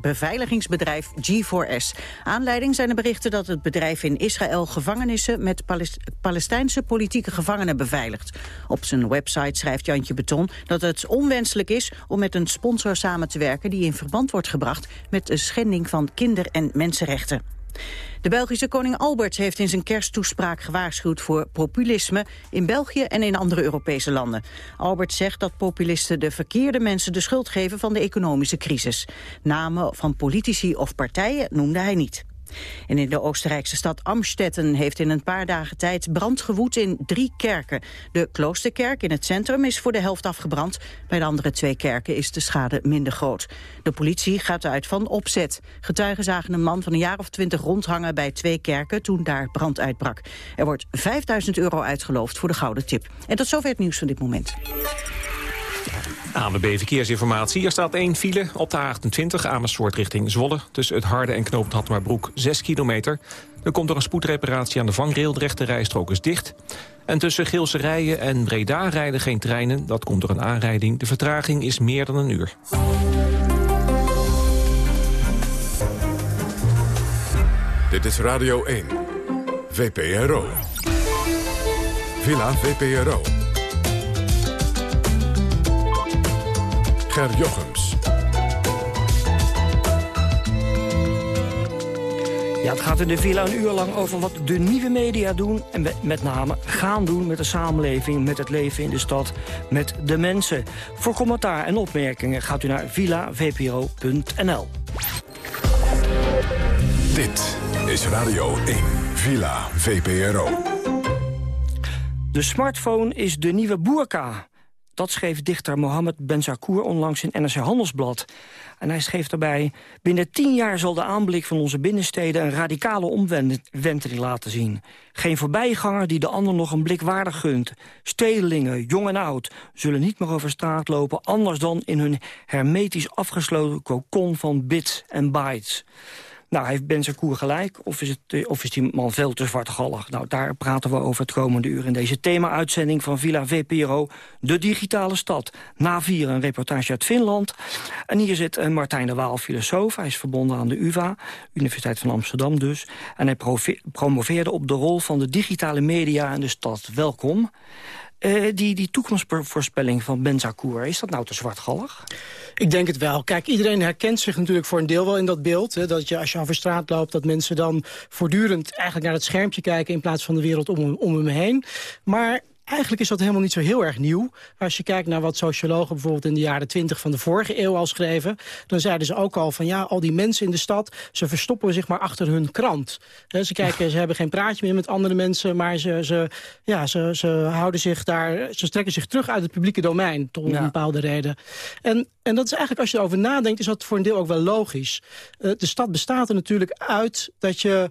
beveiligingsbedrijf G4S. Aanleiding zijn de berichten dat het bedrijf in Israël gevangenissen met Palestijnse politieke gevangenen beveiligt. Op zijn website schrijft Jantje Beton dat het onwenselijk is om met een sponsor samen te werken die in verband wordt gebracht met de schending van kinder- en mensenrechten. De Belgische koning Albert heeft in zijn kersttoespraak gewaarschuwd voor populisme in België en in andere Europese landen. Albert zegt dat populisten de verkeerde mensen de schuld geven van de economische crisis. Namen van politici of partijen noemde hij niet. En in de Oostenrijkse stad Amstetten heeft in een paar dagen tijd brand gewoed in drie kerken. De kloosterkerk in het centrum is voor de helft afgebrand. Bij de andere twee kerken is de schade minder groot. De politie gaat uit van opzet. Getuigen zagen een man van een jaar of twintig rondhangen bij twee kerken toen daar brand uitbrak. Er wordt 5000 euro uitgeloofd voor de gouden tip. En tot zover het nieuws van dit moment. ANWB Verkeersinformatie. Er staat één file op de A28 Amersfoort richting Zwolle. Tussen het Harde en Knoopend Hatmarbroek 6 kilometer. Er komt door een spoedreparatie aan de vangrail. De rechte rijstrook is dicht. En tussen Geelse Rijen en Breda rijden geen treinen. Dat komt door een aanrijding. De vertraging is meer dan een uur. Dit is Radio 1. VPRO. Villa VPRO. Jochems. Ja, het gaat in de villa een uur lang over wat de nieuwe media doen... en met name gaan doen met de samenleving, met het leven in de stad, met de mensen. Voor commentaar en opmerkingen gaat u naar villavpro.nl. Dit is Radio 1, Villa VPRO. De smartphone is de nieuwe boerka. Dat schreef dichter Mohammed Benzakour onlangs in NRC Handelsblad. En hij schreef daarbij... binnen tien jaar zal de aanblik van onze binnensteden... een radicale omwenteling laten zien. Geen voorbijganger die de ander nog een blik waardig gunt. Stedelingen, jong en oud, zullen niet meer over straat lopen... anders dan in hun hermetisch afgesloten kokon van bits en bytes. Nou, heeft Ben Koer gelijk of is, het, eh, of is die man veel te zwartgallig? Nou, daar praten we over het komende uur in deze thema-uitzending van Villa VPRO. De digitale stad. Na vier een reportage uit Finland. En hier zit eh, Martijn de Waal, filosoof. Hij is verbonden aan de UvA, Universiteit van Amsterdam dus. En hij promoveerde op de rol van de digitale media in de stad. Welkom. Uh, die, die toekomstvoorspelling van Ben Zakour, is dat nou te zwartgallig? Ik denk het wel. Kijk, iedereen herkent zich natuurlijk voor een deel wel in dat beeld. Hè, dat je als je over straat loopt, dat mensen dan voortdurend eigenlijk naar het schermpje kijken... in plaats van de wereld om, om hem heen. Maar Eigenlijk is dat helemaal niet zo heel erg nieuw. Als je kijkt naar wat sociologen bijvoorbeeld in de jaren 20 van de vorige eeuw al schreven... dan zeiden ze ook al van ja, al die mensen in de stad... ze verstoppen zich maar achter hun krant. ze, kijken, ze hebben geen praatje meer met andere mensen... maar ze, ze, ja, ze, ze houden zich daar, ze trekken zich terug uit het publieke domein... tot een bepaalde reden. En, en dat is eigenlijk, als je erover nadenkt, is dat voor een deel ook wel logisch. Uh, de stad bestaat er natuurlijk uit dat je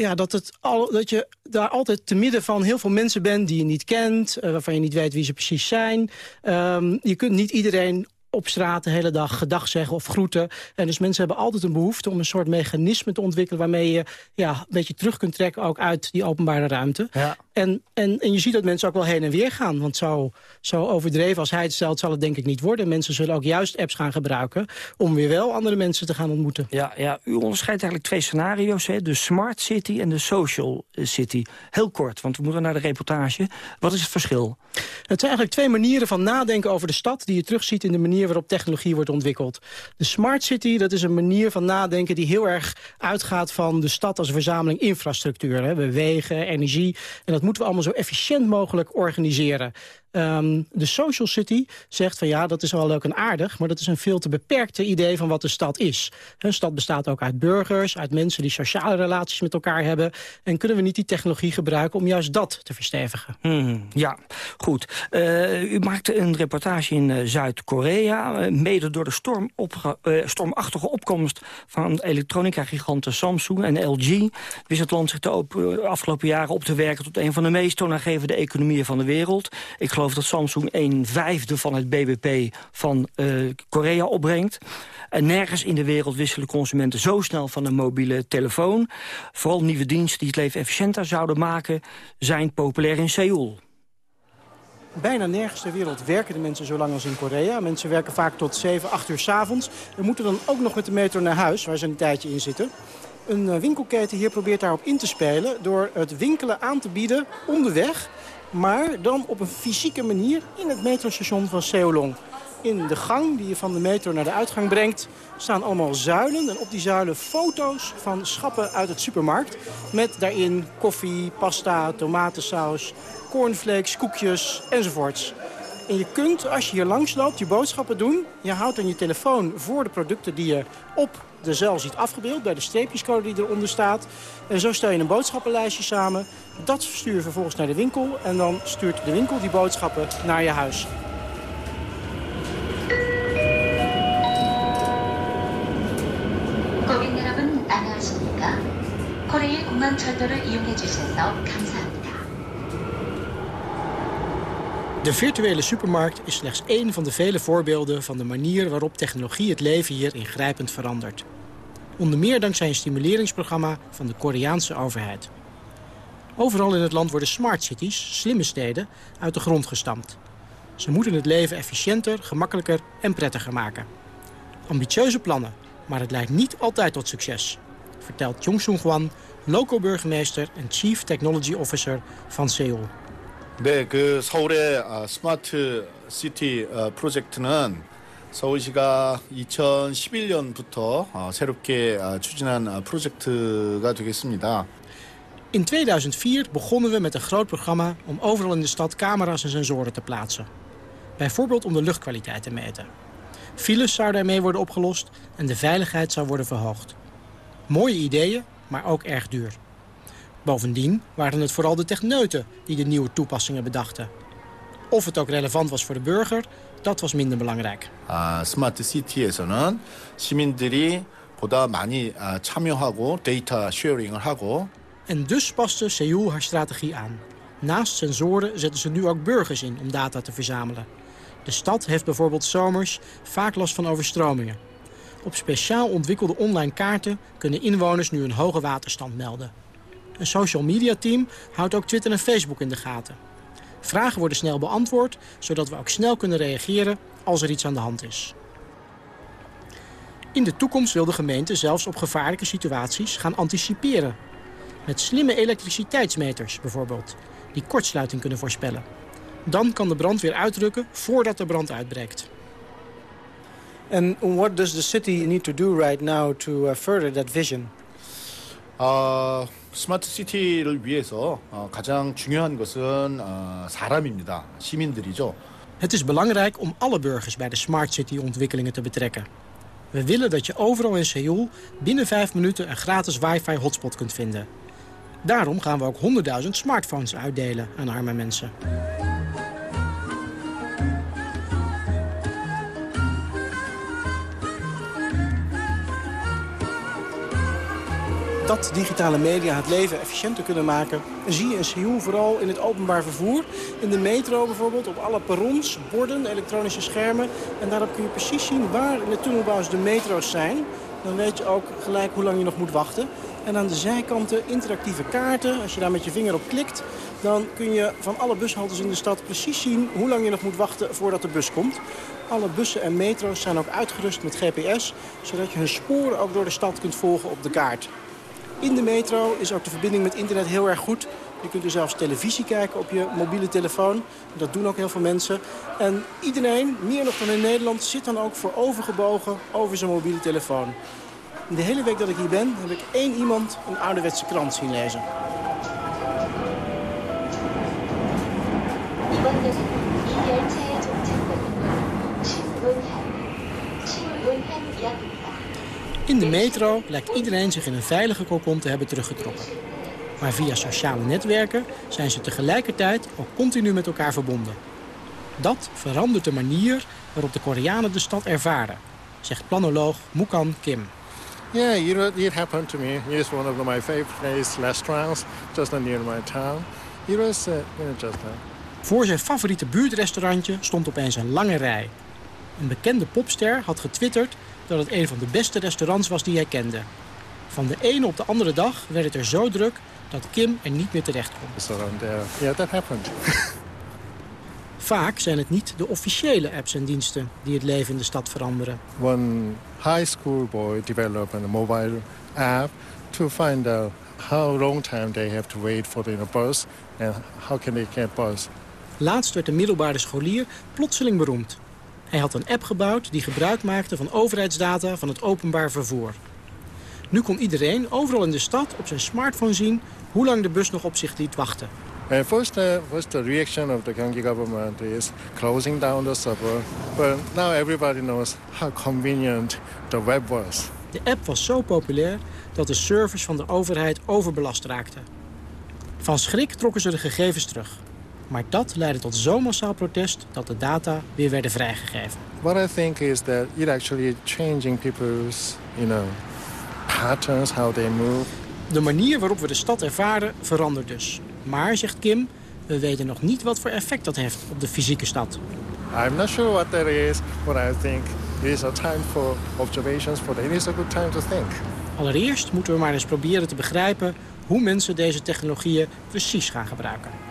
ja, dat, het al, dat je daar altijd te midden van heel veel mensen bent die je niet kent, uh, waarvan je niet weet wie ze precies zijn. Um, je kunt niet iedereen op straat de hele dag gedag zeggen of groeten. En dus mensen hebben altijd een behoefte om een soort mechanisme te ontwikkelen... waarmee je ja, een beetje terug kunt trekken ook uit die openbare ruimte. Ja. En, en, en je ziet dat mensen ook wel heen en weer gaan. Want zo, zo overdreven als hij het stelt zal het denk ik niet worden. Mensen zullen ook juist apps gaan gebruiken... om weer wel andere mensen te gaan ontmoeten. Ja, ja u onderscheidt eigenlijk twee scenario's. Hè? De smart city en de social city. Heel kort, want we moeten naar de reportage. Wat is het verschil? Het zijn eigenlijk twee manieren van nadenken over de stad... die je terugziet in de manier waarop technologie wordt ontwikkeld. De smart city, dat is een manier van nadenken... die heel erg uitgaat van de stad als verzameling infrastructuur. Hè? Wegen, energie. En dat moeten we allemaal zo efficiënt mogelijk organiseren. Um, de Social City zegt van ja, dat is wel leuk en aardig... maar dat is een veel te beperkte idee van wat de stad is. Een stad bestaat ook uit burgers, uit mensen die sociale relaties met elkaar hebben. En kunnen we niet die technologie gebruiken om juist dat te verstevigen? Hmm, ja, goed. Uh, u maakte een reportage in uh, Zuid-Korea... Uh, mede door de storm stormachtige opkomst van elektronica-giganten Samsung en LG... wist het land zich de afgelopen jaren op te werken... tot een van de meest toonaangevende economieën van de wereld. Ik geloof dat Samsung een vijfde van het BBP van uh, Korea opbrengt. En nergens in de wereld wisselen consumenten zo snel van een mobiele telefoon. Vooral nieuwe diensten die het leven efficiënter zouden maken... zijn populair in Seoul. Bijna nergens ter wereld werken de mensen zo lang als in Korea. Mensen werken vaak tot 7, 8 uur s avonds. We moeten dan ook nog met de metro naar huis, waar ze een tijdje in zitten. Een eh, winkelketen hier probeert daarop in te spelen... door het winkelen aan te bieden onderweg maar dan op een fysieke manier in het metrostation van Seolong. In de gang die je van de metro naar de uitgang brengt... staan allemaal zuilen en op die zuilen foto's van schappen uit het supermarkt... met daarin koffie, pasta, tomatensaus, cornflakes, koekjes enzovoorts. En je kunt, als je hier langs loopt, je boodschappen doen. Je houdt dan je telefoon voor de producten die je op de zeil ziet afgebeeld... bij de streepjescode die eronder staat. En zo stel je een boodschappenlijstje samen. Dat stuur je vervolgens naar de winkel. En dan stuurt de winkel die boodschappen naar je huis. 고객 여러분 안녕하십니까? 코레일 공항철도를 이용해 주셔서 감사합니다. De virtuele supermarkt is slechts één van de vele voorbeelden van de manier waarop technologie het leven hier ingrijpend verandert. Onder meer dankzij een stimuleringsprogramma van de Koreaanse overheid. Overal in het land worden smart cities, slimme steden, uit de grond gestampt. Ze moeten het leven efficiënter, gemakkelijker en prettiger maken. Ambitieuze plannen, maar het leidt niet altijd tot succes, vertelt Jong Sung-hwan, loco-burgemeester en Chief Technology Officer van Seoul. 네, 그 서울의 스마트 시티 프로젝트는 서울시가 2011년부터 새롭게 추진한 프로젝트가 되겠습니다. In 2004 begonnen we met een groot programma om overal in de stad camera's en sensoren te plaatsen. Bijvoorbeeld om de luchtkwaliteit te meten. Files zouden ermee worden opgelost en de veiligheid zou worden verhoogd. Mooie ideeën, maar ook erg duur. Bovendien waren het vooral de techneuten die de nieuwe toepassingen bedachten. Of het ook relevant was voor de burger, dat was minder belangrijk. 아, 스마트 시티에서는 시민들이 보다 많이 참여하고 데이터 쉐어링을 하고 En dus paste Seoul haar strategie aan. Naast sensoren zetten ze nu ook burgers in om data te verzamelen. De stad heeft bijvoorbeeld zomers vaak last van overstromingen. Op speciaal ontwikkelde online kaarten kunnen inwoners nu een hoge waterstand melden. Een social media team houdt ook Twitter en Facebook in de gaten. Vragen worden snel beantwoord, zodat we ook snel kunnen reageren als er iets aan de hand is. In de toekomst wil de gemeente zelfs op gevaarlijke situaties gaan anticiperen. Met slimme elektriciteitsmeters bijvoorbeeld, die kortsluiting kunnen voorspellen. Dan kan de brandweer uitrukken voordat de brand uitbreekt. And what does the city need to do right now to uh, further that vision? 어, 스마트 시티를 위해서 어, 가장 중요한 것은 어, 사람입니다. 시민들이죠. Het is belangrijk om alle burgers bij de Smart City ontwikkelingen te betrekken. We willen dat je overal in Seoul binnen vijf minuten een gratis wifi hotspot kunt vinden. Daarom gaan we ook 100.000 smartphones uitdelen aan arme mensen. Dat digitale media het leven efficiënter kunnen maken... zie je in Seoul vooral in het openbaar vervoer. In de metro bijvoorbeeld, op alle perrons, borden, elektronische schermen. En daarop kun je precies zien waar in de tunnelbouws de metro's zijn. Dan weet je ook gelijk hoe lang je nog moet wachten. En aan de zijkanten interactieve kaarten. Als je daar met je vinger op klikt, dan kun je van alle bushaltes in de stad precies zien hoe lang je nog moet wachten voordat de bus komt. Alle bussen en metro's zijn ook uitgerust met GPS, zodat je hun sporen ook door de stad kunt volgen op de kaart. In de metro is ook de verbinding met internet heel erg goed. Je kunt er zelfs televisie kijken op je mobiele telefoon. Dat doen ook heel veel mensen. En iedereen, meer nog dan in Nederland, zit dan ook voor overgebogen over zijn mobiele telefoon. De hele week dat ik hier ben, heb ik één iemand een ouderwetse krant zien lezen. In de metro lijkt iedereen zich in een veilige kokon te hebben teruggetrokken. Maar via sociale netwerken zijn ze tegelijkertijd ook continu met elkaar verbonden. Dat verandert de manier waarop de Koreanen de stad ervaren, zegt planoloog Mukan Kim. Yeah, you know, it happened to me. It's one of my favorite restaurants just near my town. It was uh, just uh... Voor zijn favoriete buurtrestaurantje stond opeens een lange rij. Een bekende popster had getwitterd dat het een van de beste restaurants was die hij kende. Van de ene op de andere dag werd het er zo druk dat Kim er niet meer terecht kon. Yeah, that happened. Vaak zijn het niet de officiële apps en diensten die het leven in de stad veranderen. One high school boy developed a mobile app to find out how long time they have to wait for the bus and how can they get bus. Laatst werd een middelbare scholier plotseling beroemd. Hij had een app gebouwd die gebruik maakte van overheidsdata van het openbaar vervoer. Nu kon iedereen overal in de stad op zijn smartphone zien hoe lang de bus nog op zich liet wachten. And first, uh, first the reaction of the Gyeonggi government is closing down the. But now everybody knows how convenient the web was. De app was zo populair dat de servers van de overheid overbelast raakten. Van schrik trokken ze de gegevens terug. Maar dat leidde tot zo'n massaal protest dat de data weer werden vrijgegeven. What I think is that it actually changing people's, you know, patterns, how they move. De manier waarop we de stad ervaren verandert dus. Maar, zegt Kim, we weten nog niet wat voor effect dat heeft op de fysieke stad. I'm not sure what that is, but I think it is a time for observations, but it is a good time to think. Allereerst moeten we maar eens proberen te begrijpen hoe mensen deze technologieën precies gaan gebruiken.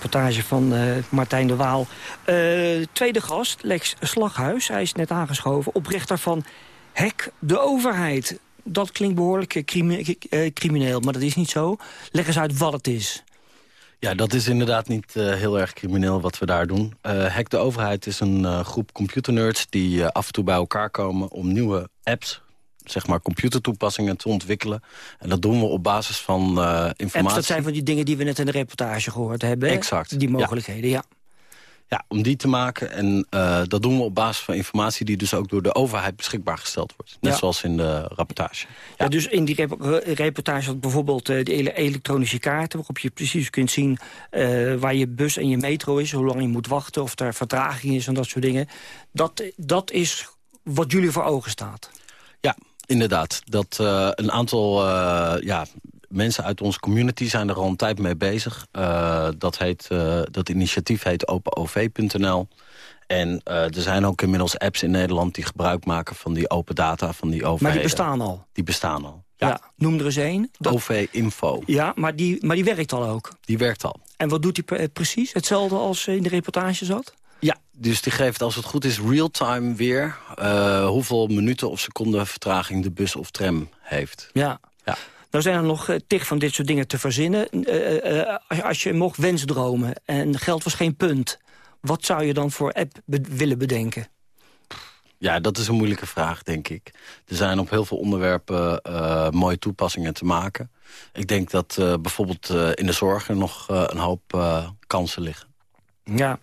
Reportage van uh, Martijn de Waal. Uh, tweede gast, Lex Slaghuis. Hij is net aangeschoven. Oprichter van Hek de Overheid. Dat klinkt behoorlijk crimineel, maar dat is niet zo. Leg eens uit wat het is. Ja, dat is inderdaad niet heel erg crimineel wat we daar doen. Uh, Hack de Overheid is een groep computernerds die af en toe bij elkaar komen... om nieuwe apps, zeg maar computertoepassingen te ontwikkelen. En dat doen we op basis van informatie. Apps, dat zijn van die dingen die we net in de reportage gehoord hebben. Exact. Die mogelijkheden, ja. Ja, om die te maken. En uh, dat doen we op basis van informatie die dus ook door de overheid beschikbaar gesteld wordt. Net zoals in de rapportage. Ja. dus in die rep reportage had bijvoorbeeld uh, de elektronische kaarten... waarop je precies kunt zien uh, waar je bus en je metro is... hoe lang je moet wachten, of er vertraging is en dat soort dingen. Dat, dat is wat jullie voor ogen staat. Ja, inderdaad. Dat een aantal ja, mensen uit onze community zijn er al een tijd mee bezig. Uh, dat, heet, dat initiatief heet openov.nl. En er zijn ook inmiddels apps in Nederland die gebruik maken van die open data van die overheden. Maar die bestaan al? Die bestaan al, ja. ja noem er eens één. Een. OV-info. Ja, maar die, maar die werkt al ook? Die werkt al. En wat doet die precies? Hetzelfde als in de reportage zat? Dus die geeft als het goed is real-time weer... hoeveel minuten of seconden vertraging de bus of tram heeft. Ja. ja. Nou zijn er nog uh, tig van dit soort dingen te verzinnen. Uh, uh, als je mocht wensdromen en geld was geen punt... wat zou je dan voor app be willen bedenken? Ja, dat is een moeilijke vraag, denk ik. Er zijn op heel veel onderwerpen mooie toepassingen te maken. Ik denk dat bijvoorbeeld in de zorg er nog een hoop kansen liggen. Ja,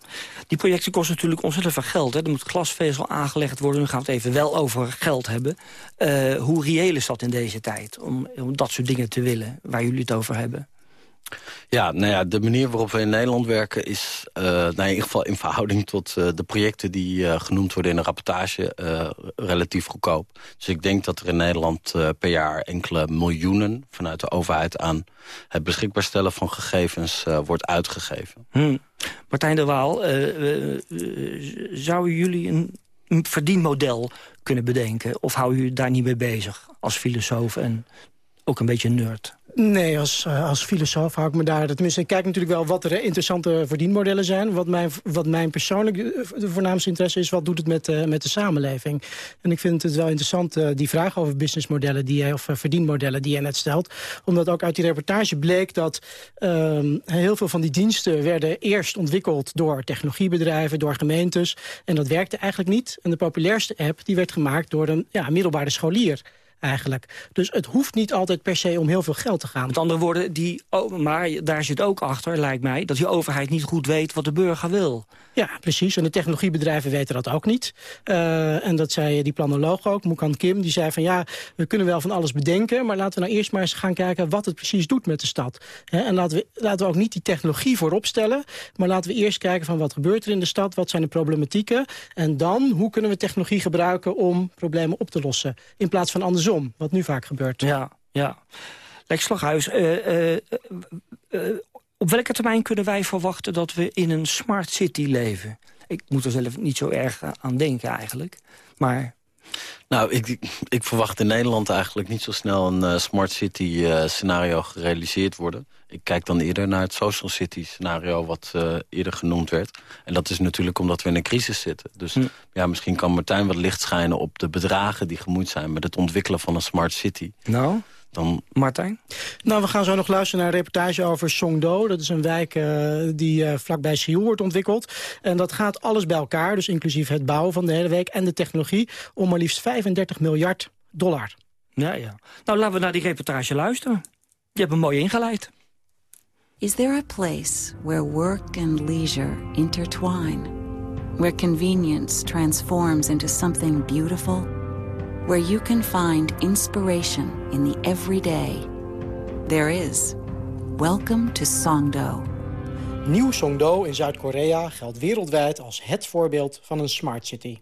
die projecten kosten natuurlijk ontzettend veel geld. Hè. Er moet glasvezel aangelegd worden. Nu gaan we het even wel over geld hebben. Uh, hoe reëel is dat in deze tijd? Om, om dat soort dingen te willen, waar jullie het over hebben. Ja, nou ja, de manier waarop we in Nederland werken is uh, nou in ieder geval in verhouding tot uh, de projecten die uh, genoemd worden in de rapportage relatief goedkoop. Dus ik denk dat er in Nederland per jaar enkele miljoenen vanuit de overheid aan het beschikbaar stellen van gegevens wordt uitgegeven. Hmm. Martijn de Waal, zouden jullie een, een verdienmodel kunnen bedenken? Of houden jullie daar niet mee bezig als filosoof en ook een beetje nerd? Nee, als, eh, als filosoof hou ik me daar... Tenminste, ik kijk natuurlijk wel wat er interessante verdienmodellen zijn. Wat mijn, wat mijn persoonlijk eh, voornaamste interesse is... wat doet het met, met de samenleving? En ik vind het wel interessant, die vraag over businessmodellen... Die jij, of verdienmodellen die jij net stelt. Omdat ook uit die reportage bleek dat uh, heel veel van die diensten... werden eerst ontwikkeld door technologiebedrijven, door gemeentes. En dat werkte eigenlijk niet. En de populairste app die werd gemaakt door een ja, middelbare scholier eigenlijk. Dus het hoeft niet altijd per se om heel veel geld te gaan. Met andere woorden, die, maar daar zit ook achter, lijkt mij... dat die overheid niet goed weet wat de burger wil. Ja, precies. En de technologiebedrijven weten dat ook niet. Uh, en dat zei die planoloog ook, Moekan Kim. Die zei van ja, we kunnen wel van alles bedenken... maar laten we nou eerst maar eens gaan kijken wat het precies doet met de stad. en laten we, laten we ook niet die technologie voorop stellen... maar laten we eerst kijken van wat gebeurt er in de stad... wat zijn de problematieken... en dan hoe kunnen we technologie gebruiken om problemen op te lossen... in plaats van andersom, wat nu vaak gebeurt. Ja, ja. Lex Slaghuis, uh, uh, op welke termijn kunnen wij verwachten dat we in een smart city leven? Ik moet er zelf niet zo erg aan denken eigenlijk. Maar nou, ik, ik, verwacht in Nederland eigenlijk niet zo snel een uh, smart city uh, scenario gerealiseerd worden. Ik kijk dan eerder naar het social city scenario wat uh, eerder genoemd werd. En dat is natuurlijk omdat we in een crisis zitten. Dus hm. ja, misschien kan Martijn wat licht schijnen op de bedragen die gemoeid zijn met het ontwikkelen van een smart city. Nou? Dan... Martijn? Nou, we gaan zo nog luisteren naar een reportage over Songdo. Dat is een wijk uh, die uh, vlakbij Seoul wordt ontwikkeld. En dat gaat alles bij elkaar, dus inclusief het bouwen van de hele week... en de technologie, om maar liefst 35 miljard dollar. Ja, ja. Nou, laten we naar die reportage luisteren. Je hebt hem mooi ingeleid. Is there a place where work and leisure intertwine? Where convenience transforms into something beautiful? Where you can find inspiration in the everyday. There is. Welcome to Songdo. Nieuw Songdo in Zuid-Korea geldt wereldwijd als het voorbeeld van een smart city.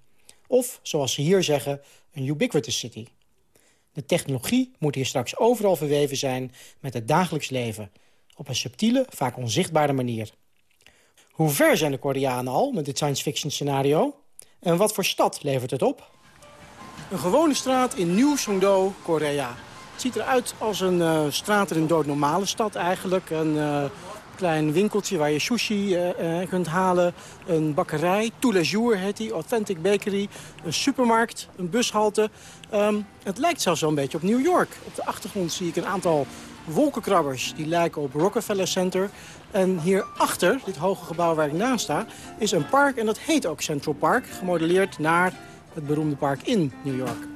Of, zoals ze hier zeggen, een ubiquitous city. De technologie moet hier straks overal verweven zijn met het dagelijks leven. Op een subtiele, vaak onzichtbare manier. Hoe ver zijn de Koreanen al met dit science fiction scenario? En wat voor stad levert het op? Een gewone straat in Nieuw Songdo, Korea. Het ziet eruit als een uh, straat in een doodnormale stad eigenlijk. Een uh, klein winkeltje waar je sushi uh, kunt halen. Een bakkerij, Tous heet die, Authentic Bakery. Een supermarkt, een bushalte. Um, het lijkt zelfs een beetje op New York. Op de achtergrond zie ik een aantal wolkenkrabbers. Die lijken op Rockefeller Center. En hierachter, dit hoge gebouw waar ik naast sta, is een park. En dat heet ook Central Park, gemodelleerd naar het beroemde park in New York.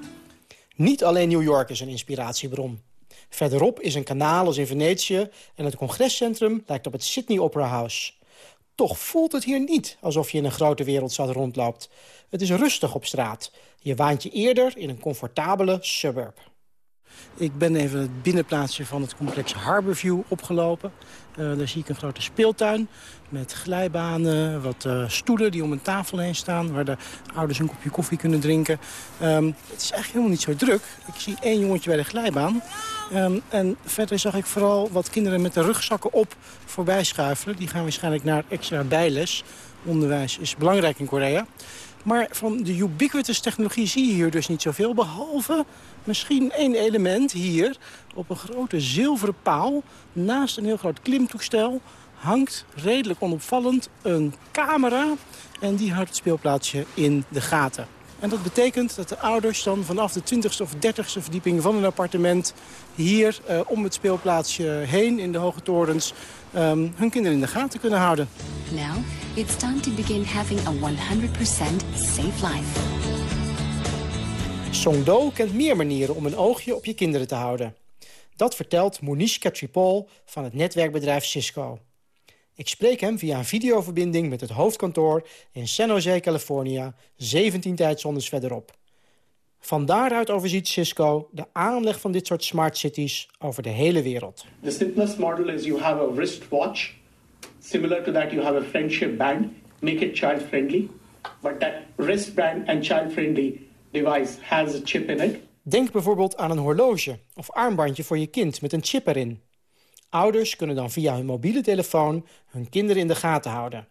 Niet alleen New York is een inspiratiebron. Verderop is een kanaal als in Venetië en het congrescentrum lijkt op het Sydney Opera House. Toch voelt het hier niet alsof je in een grote wereldstad rondloopt. Het is rustig op straat. Je waant je eerder in een comfortabele suburb. Ik ben even het binnenplaatsje van het complex Harborview opgelopen. Uh, daar zie ik een grote speeltuin met glijbanen, wat uh, stoelen die om een tafel heen staan... waar de ouders een kopje koffie kunnen drinken. Um, het is eigenlijk helemaal niet zo druk. Ik zie één jongetje bij de glijbaan. Um, en verder zag ik vooral wat kinderen met de rugzakken op voorbij schuifelen. Die gaan waarschijnlijk naar extra bijles. Onderwijs is belangrijk in Korea. Maar van de ubiquitous technologie zie je hier dus niet zoveel. Behalve misschien één element hier op een grote zilveren paal... naast een heel groot klimtoestel hangt redelijk onopvallend een camera... en die houdt het speelplaatsje in de gaten. En dat betekent dat de ouders dan vanaf de 20ste of 30ste verdieping van een appartement... hier uh, om het speelplaatsje heen in de hoge torens um, hun kinderen in de gaten kunnen houden. Now, it's time to begin having a 100% safe life. Songdo kent meer manieren om een oogje op je kinderen te houden. Dat vertelt Monish Katripol van het netwerkbedrijf Cisco. Ik spreek hem via een videoverbinding met het hoofdkantoor in San Jose, California, 17 tijdzones verderop. Van daaruit overziet Cisco de aanleg van dit soort smart cities over de hele wereld. The simplest model is you have a wristwatch. Similar to that you have a friendship band. Make it child friendly. But that wristband and child friendly device has a chip in it. Denk bijvoorbeeld aan een horloge of armbandje voor je kind met een chip erin. Ouders kunnen dan via hun mobiele telefoon hun kinderen in de gaten houden.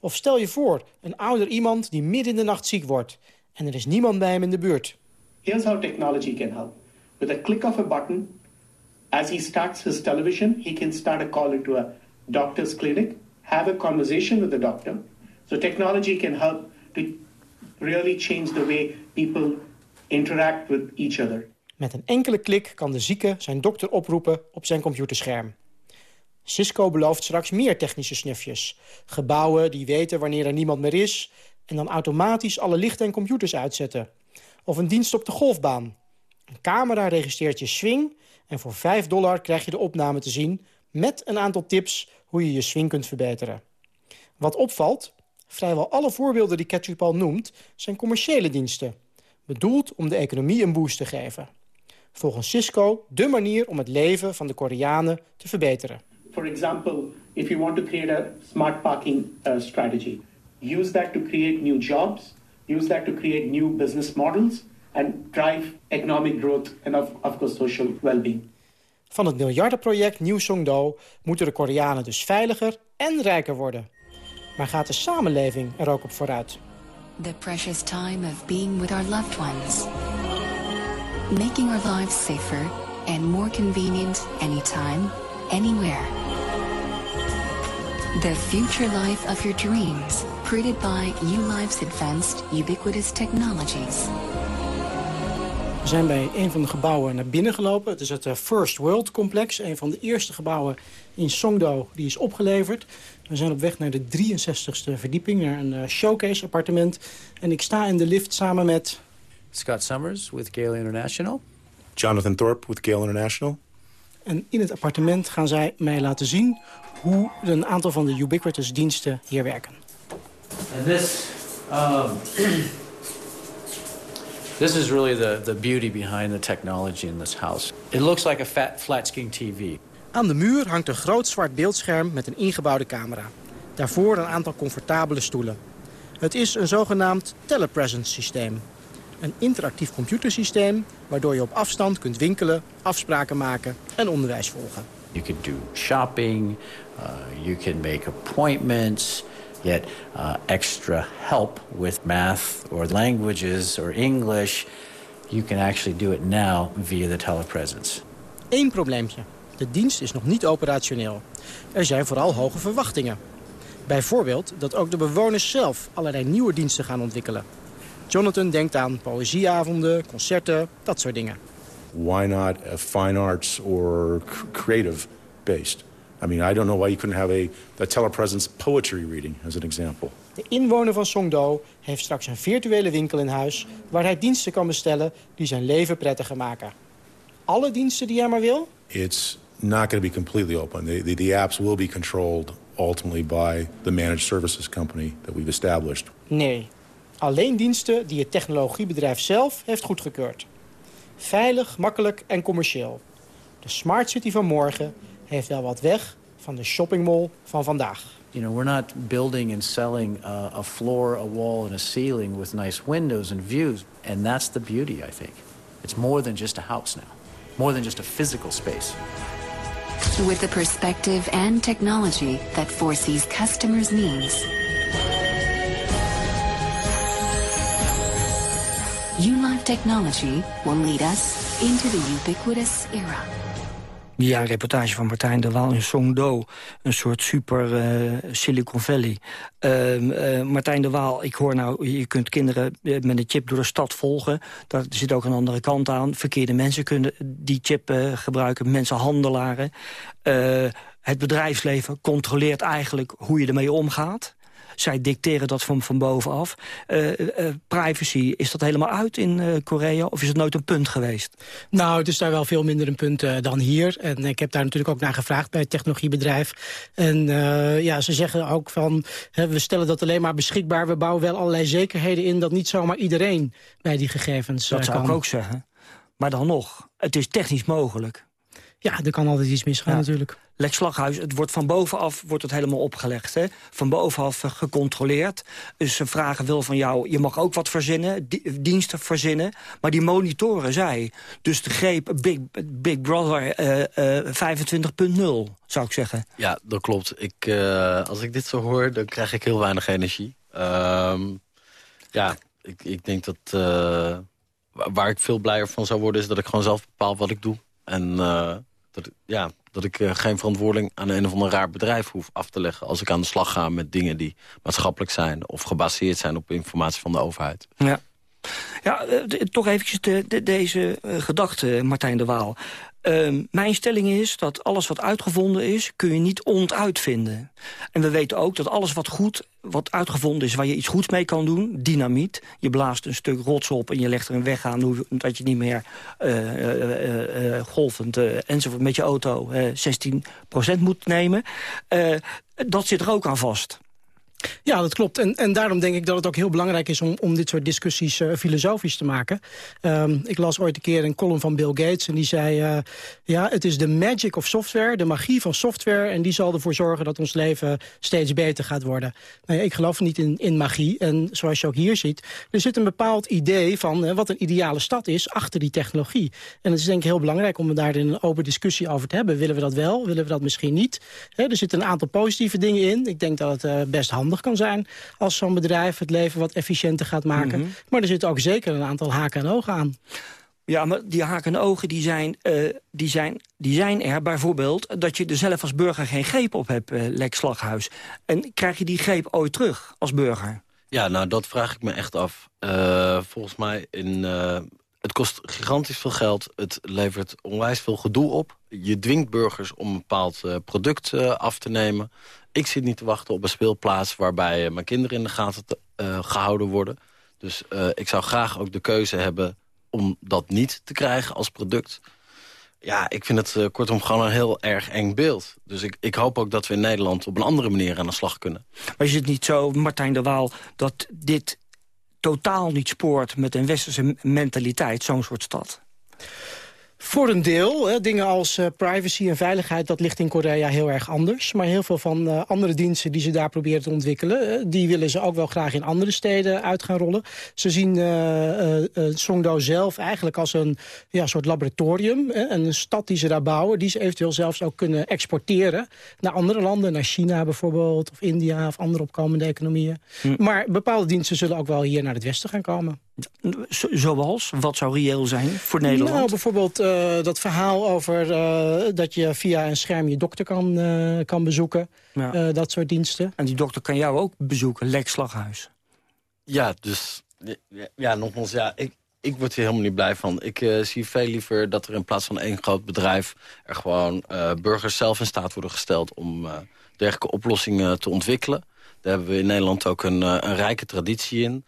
Of stel je voor, een ouder iemand die midden in de nacht ziek wordt... en er is niemand bij hem in de buurt. Here's how technology can help. With a click of a button, as he starts his television, he can start a call into a doctor's clinic, have a conversation with the doctor. So technology can help to really change the way people interact with each other. Met een enkele klik kan de zieke zijn dokter oproepen op zijn computerscherm. Cisco belooft straks meer technische snufjes. Gebouwen die weten wanneer er niemand meer is... en dan automatisch alle lichten en computers uitzetten. Of een dienst op de golfbaan. Een camera registreert je swing... en voor 5 dollar krijg je de opname te zien... met een aantal tips hoe je je swing kunt verbeteren. Wat opvalt, vrijwel alle voorbeelden die Ketchup al noemt... zijn commerciële diensten. Bedoeld om de economie een boost te geven volgens Cisco de manier om het leven van de Koreanen te verbeteren. For example, if you want to create a smart parking uh, strategy, use that to create new jobs, use that to create new business models and drive economic growth and of, of course social well-being. Van het miljardenproject Nieuw Songdo moeten de Koreanen dus veiliger en rijker worden. Maar gaat de samenleving er ook op vooruit? The precious time of being with our loved ones making our lives safer and more convenient anytime, anywhere. The future life of your dreams, created by ULife's advanced ubiquitous technologies. We zijn bij een van de gebouwen naar binnen gelopen. Het is het eh, First World Complex, een van de eerste gebouwen in Songdo die is opgeleverd. We zijn op weg naar de 63ste verdieping, naar een eh, showcase appartement. En ik sta in de lift samen met Scott Summers with Gale International. Jonathan Thorpe with Gale International. En in het appartement gaan zij mij laten zien hoe een aantal van de ubiquitous diensten hier werken. And this, um, this is really the, the beauty behind the technology in this house. It looks like a fat, flat screen TV. Aan de muur hangt een groot zwart beeldscherm met een ingebouwde camera. Daarvoor een aantal comfortabele stoelen. Het is een zogenaamd telepresence systeem. Een interactief computersysteem waardoor je op afstand kunt winkelen, afspraken maken en onderwijs volgen. You can do shopping, uh, you can make appointments, get uh, extra help with math or languages or English. You can actually do it now via the telepresence. Eén probleempje. De dienst is nog niet operationeel. Er zijn vooral hoge verwachtingen. Bijvoorbeeld dat ook de bewoners zelf allerlei nieuwe diensten gaan ontwikkelen. Jonathan denkt aan poëzieavonden, concerten, dat soort dingen. Why not a fine arts or creative based? I mean, I don't know why you couldn't have a, a telepresence poetry reading as an example. De inwoner van Songdo heeft straks een virtuele winkel in huis... waar hij diensten kan bestellen die zijn leven prettiger maken. Alle diensten die hij maar wil? It's not going to be completely open. The, the, the apps will be controlled ultimately by the managed services company that we've established. Nee, alleen diensten die het technologiebedrijf zelf heeft goedgekeurd. Veilig, makkelijk en commercieel. De smart city van morgen heeft wel wat weg van de shoppingmall van vandaag. You know, we're not building and selling uh, a floor, a wall and a ceiling with nice windows and views. And that's the beauty, I think. It's more than just a house now. More than just a physical space. With the perspective and technology that foresees customers' needs. ULife technology will lead us into the ubiquitous era. Ja, een reportage van Martijn de Waal in Songdo. Een soort super uh, Silicon Valley. Uh, uh, Martijn de Waal, ik hoor nou, je kunt kinderen eh, met een chip door de stad volgen. Daar zit ook een andere kant aan. Verkeerde mensen kunnen die chip gebruiken, mensenhandelaren. het bedrijfsleven controleert eigenlijk hoe je ermee omgaat. Zij dicteren dat van, van bovenaf. Uh, uh, privacy, is dat helemaal uit in uh, Korea? Of is het nooit een punt geweest? Nou, het is daar wel veel minder een punt dan hier. En ik heb daar natuurlijk ook naar gevraagd bij het technologiebedrijf. En ja, ze zeggen ook van, hè, we stellen dat alleen maar beschikbaar. We bouwen wel allerlei zekerheden in dat niet zomaar iedereen bij die gegevens Dat zou kan. ik ook zeggen. Maar dan nog, het is technisch mogelijk. Ja, er kan altijd iets misgaan ja. natuurlijk. Lex Slaghuis, het wordt van bovenaf wordt het helemaal opgelegd. Hè? Van bovenaf gecontroleerd. Dus ze vragen wil van jou, je mag ook wat verzinnen, diensten verzinnen. Maar die monitoren zij. Dus de greep Big, Big Brother uh, uh, 25.0 zou ik zeggen. Ja, dat klopt. Ik, uh, als ik dit zo hoor, dan krijg ik heel weinig energie. Um, ja, ik, ik denk dat... Waar ik veel blijer van zou worden... is dat ik gewoon zelf bepaal wat ik doe. En dat, ja, dat ik uh, geen verantwoording aan een of ander raar bedrijf hoef af te leggen... als ik aan de slag ga met dingen die maatschappelijk zijn... of gebaseerd zijn op informatie van de overheid. Ja, ja uh, toch eventjes de, de, deze uh, gedachte, Martijn de Waal. Uh, mijn stelling is dat alles wat uitgevonden is, kun je niet ontuitvinden. En we weten ook dat alles wat goed, wat uitgevonden is, waar je iets goeds mee kan doen, dynamiet. Je blaast een stuk rots op en je legt er een weg aan, dat je niet meer uh, golvend enzovoort met je auto 16% moet nemen. dat zit er ook aan vast. Ja, dat klopt. En, en daarom denk ik dat het ook heel belangrijk is om, om dit soort discussies uh, filosofisch te maken. Um, ik las ooit een keer een column van Bill Gates en die zei... Uh, ja, het is de magic of software, de magie van software... en die zal ervoor zorgen dat ons leven steeds beter gaat worden. Nou ik geloof niet in, in magie. En zoals je ook hier ziet, er zit een bepaald idee van uh, wat een ideale stad is... achter die technologie. En het is denk ik heel belangrijk om daar een open discussie over te hebben. Willen we dat wel? Willen we dat misschien niet? Er zitten een aantal positieve dingen in. Ik denk dat het best handig kan zijn als zo'n bedrijf het leven wat efficiënter gaat maken. Mm -hmm. Maar er zitten ook zeker een aantal haken en ogen aan. Ja, maar die haken en ogen die zijn, uh, die zijn, die zijn er bijvoorbeeld... dat je er zelf als burger geen greep op hebt, uh, Lex Slaghuis. En krijg je die greep ooit terug als burger? Ja, nou, dat vraag ik me echt af. Uh, volgens mij, in, het kost gigantisch veel geld. Het levert onwijs veel gedoe op. Je dwingt burgers om een bepaald product af te nemen. Ik zit niet te wachten op een speelplaats waarbij mijn kinderen in de gaten te, uh, gehouden worden. Dus uh, ik zou graag ook de keuze hebben om dat niet te krijgen als product. Ja, ik vind het kortom gewoon een heel erg eng beeld. Dus ik, ik hoop ook dat we in Nederland op een andere manier aan de slag kunnen. Maar is het niet zo, Martijn de Waal, dat dit totaal niet spoort met een westerse mentaliteit, zo'n soort stad? Voor een deel. Hè, dingen als uh, privacy en veiligheid, dat ligt in Korea heel erg anders. Maar heel veel van uh, andere diensten die ze daar proberen te ontwikkelen... Uh, die willen ze ook wel graag in andere steden uit gaan rollen. Ze zien Songdo zelf eigenlijk als een ja, soort laboratorium. Hè, een stad die ze daar bouwen, die ze eventueel zelfs ook kunnen exporteren... naar andere landen, naar China bijvoorbeeld, of India... of andere opkomende economieën. Hm. Maar bepaalde diensten zullen ook wel hier naar het westen gaan komen. Zoals? Wat zou reëel zijn voor Nederland? Nou, bijvoorbeeld uh, dat verhaal over uh, dat je via een scherm je dokter kan, uh, kan bezoeken. Ja. dat soort diensten. En die dokter kan jou ook bezoeken, Lex Slaghuis. Ja, dus... Ja, ja nogmaals, ja, ik, ik word hier helemaal niet blij van. Ik uh, zie veel liever dat er in plaats van één groot bedrijf... er gewoon uh, burgers zelf in staat worden gesteld om uh, dergelijke oplossingen te ontwikkelen. Daar hebben we in Nederland ook een, een rijke traditie in.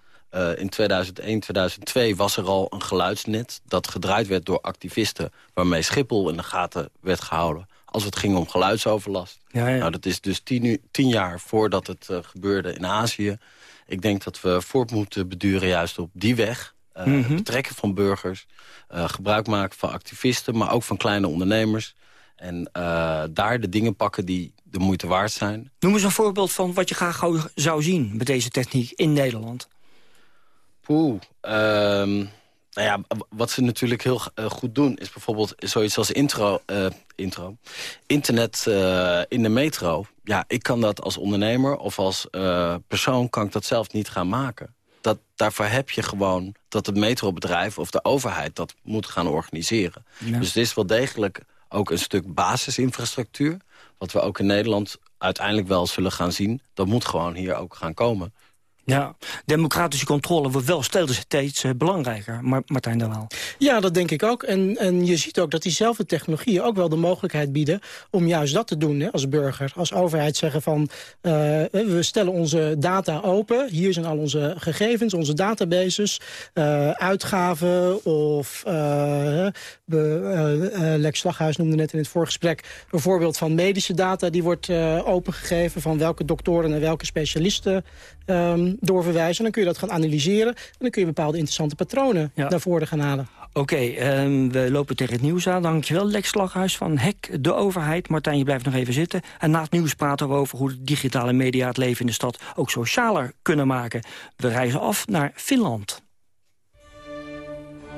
In 2001, 2002 was er al een geluidsnet dat gedraaid werd door activisten... waarmee Schiphol in de gaten werd gehouden als het ging om geluidsoverlast. Ja, ja. Nou, dat is dus tien, tien jaar voordat het gebeurde in Azië. Ik denk dat we voort moeten beduren juist op die weg... Uh, mm Betrekken van burgers, gebruik maken van activisten... maar ook van kleine ondernemers. En daar de dingen pakken die de moeite waard zijn. Noem eens een voorbeeld van wat je graag zou zien... met deze techniek in Nederland. Poeh, um, nou ja, wat ze natuurlijk heel goed doen... is bijvoorbeeld zoiets als intro, intro. internet in de metro. Ja, ik kan dat als ondernemer of als persoon... kan ik dat zelf niet gaan maken dat, daarvoor heb je gewoon dat het metrobedrijf of de overheid dat moet gaan organiseren. Dus het is wel degelijk ook een stuk basisinfrastructuur. Wat we ook in Nederland uiteindelijk wel zullen gaan zien. Dat moet gewoon hier ook gaan komen. Ja, democratische controle wordt wel steeds uh, belangrijker, maar Martijn de Waal. Ja, dat denk ik ook. En, en je ziet ook dat diezelfde technologieën ook wel de mogelijkheid bieden... om juist dat te doen hè, als burger. Als overheid zeggen van, uh, we stellen onze data open. Hier zijn al onze gegevens, onze databases, uh, uitgaven of... Lex Slaghuis noemde net in het voorgesprek... een voorbeeld van medische data die wordt opengegeven... van welke doktoren en welke specialisten um, doorverwijzen. Dan kun je dat gaan analyseren. En dan kun je bepaalde interessante patronen naar voren gaan halen. Oké, um, we lopen tegen het nieuws aan. Dankjewel, Lex Slaghuis van Hek, de overheid. Martijn, je blijft nog even zitten. En na het nieuws praten we over hoe de digitale media het leven in de stad ook socialer kunnen maken. We reizen af naar Finland.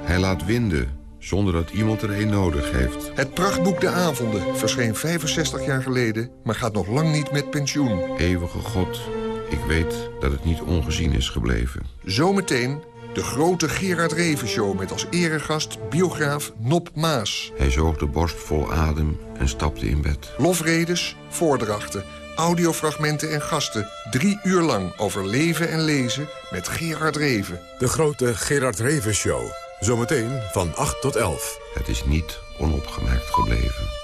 Hij laat winden, zonder dat iemand er een nodig heeft. Het prachtboek De Avonden verscheen 65 jaar geleden... maar gaat nog lang niet met pensioen. Eeuwige God, ik weet dat het niet ongezien is gebleven. Zometeen de grote Gerard Reven Show met als eregast biograaf Nop Maas. Hij zoog de borst vol adem en stapte in bed. Lofredes, voordrachten, audiofragmenten en gasten. Drie uur lang over leven en lezen met Gerard Reven. De grote Gerard Reven Show. Zometeen van 8 tot 11. Het is niet onopgemerkt gebleven.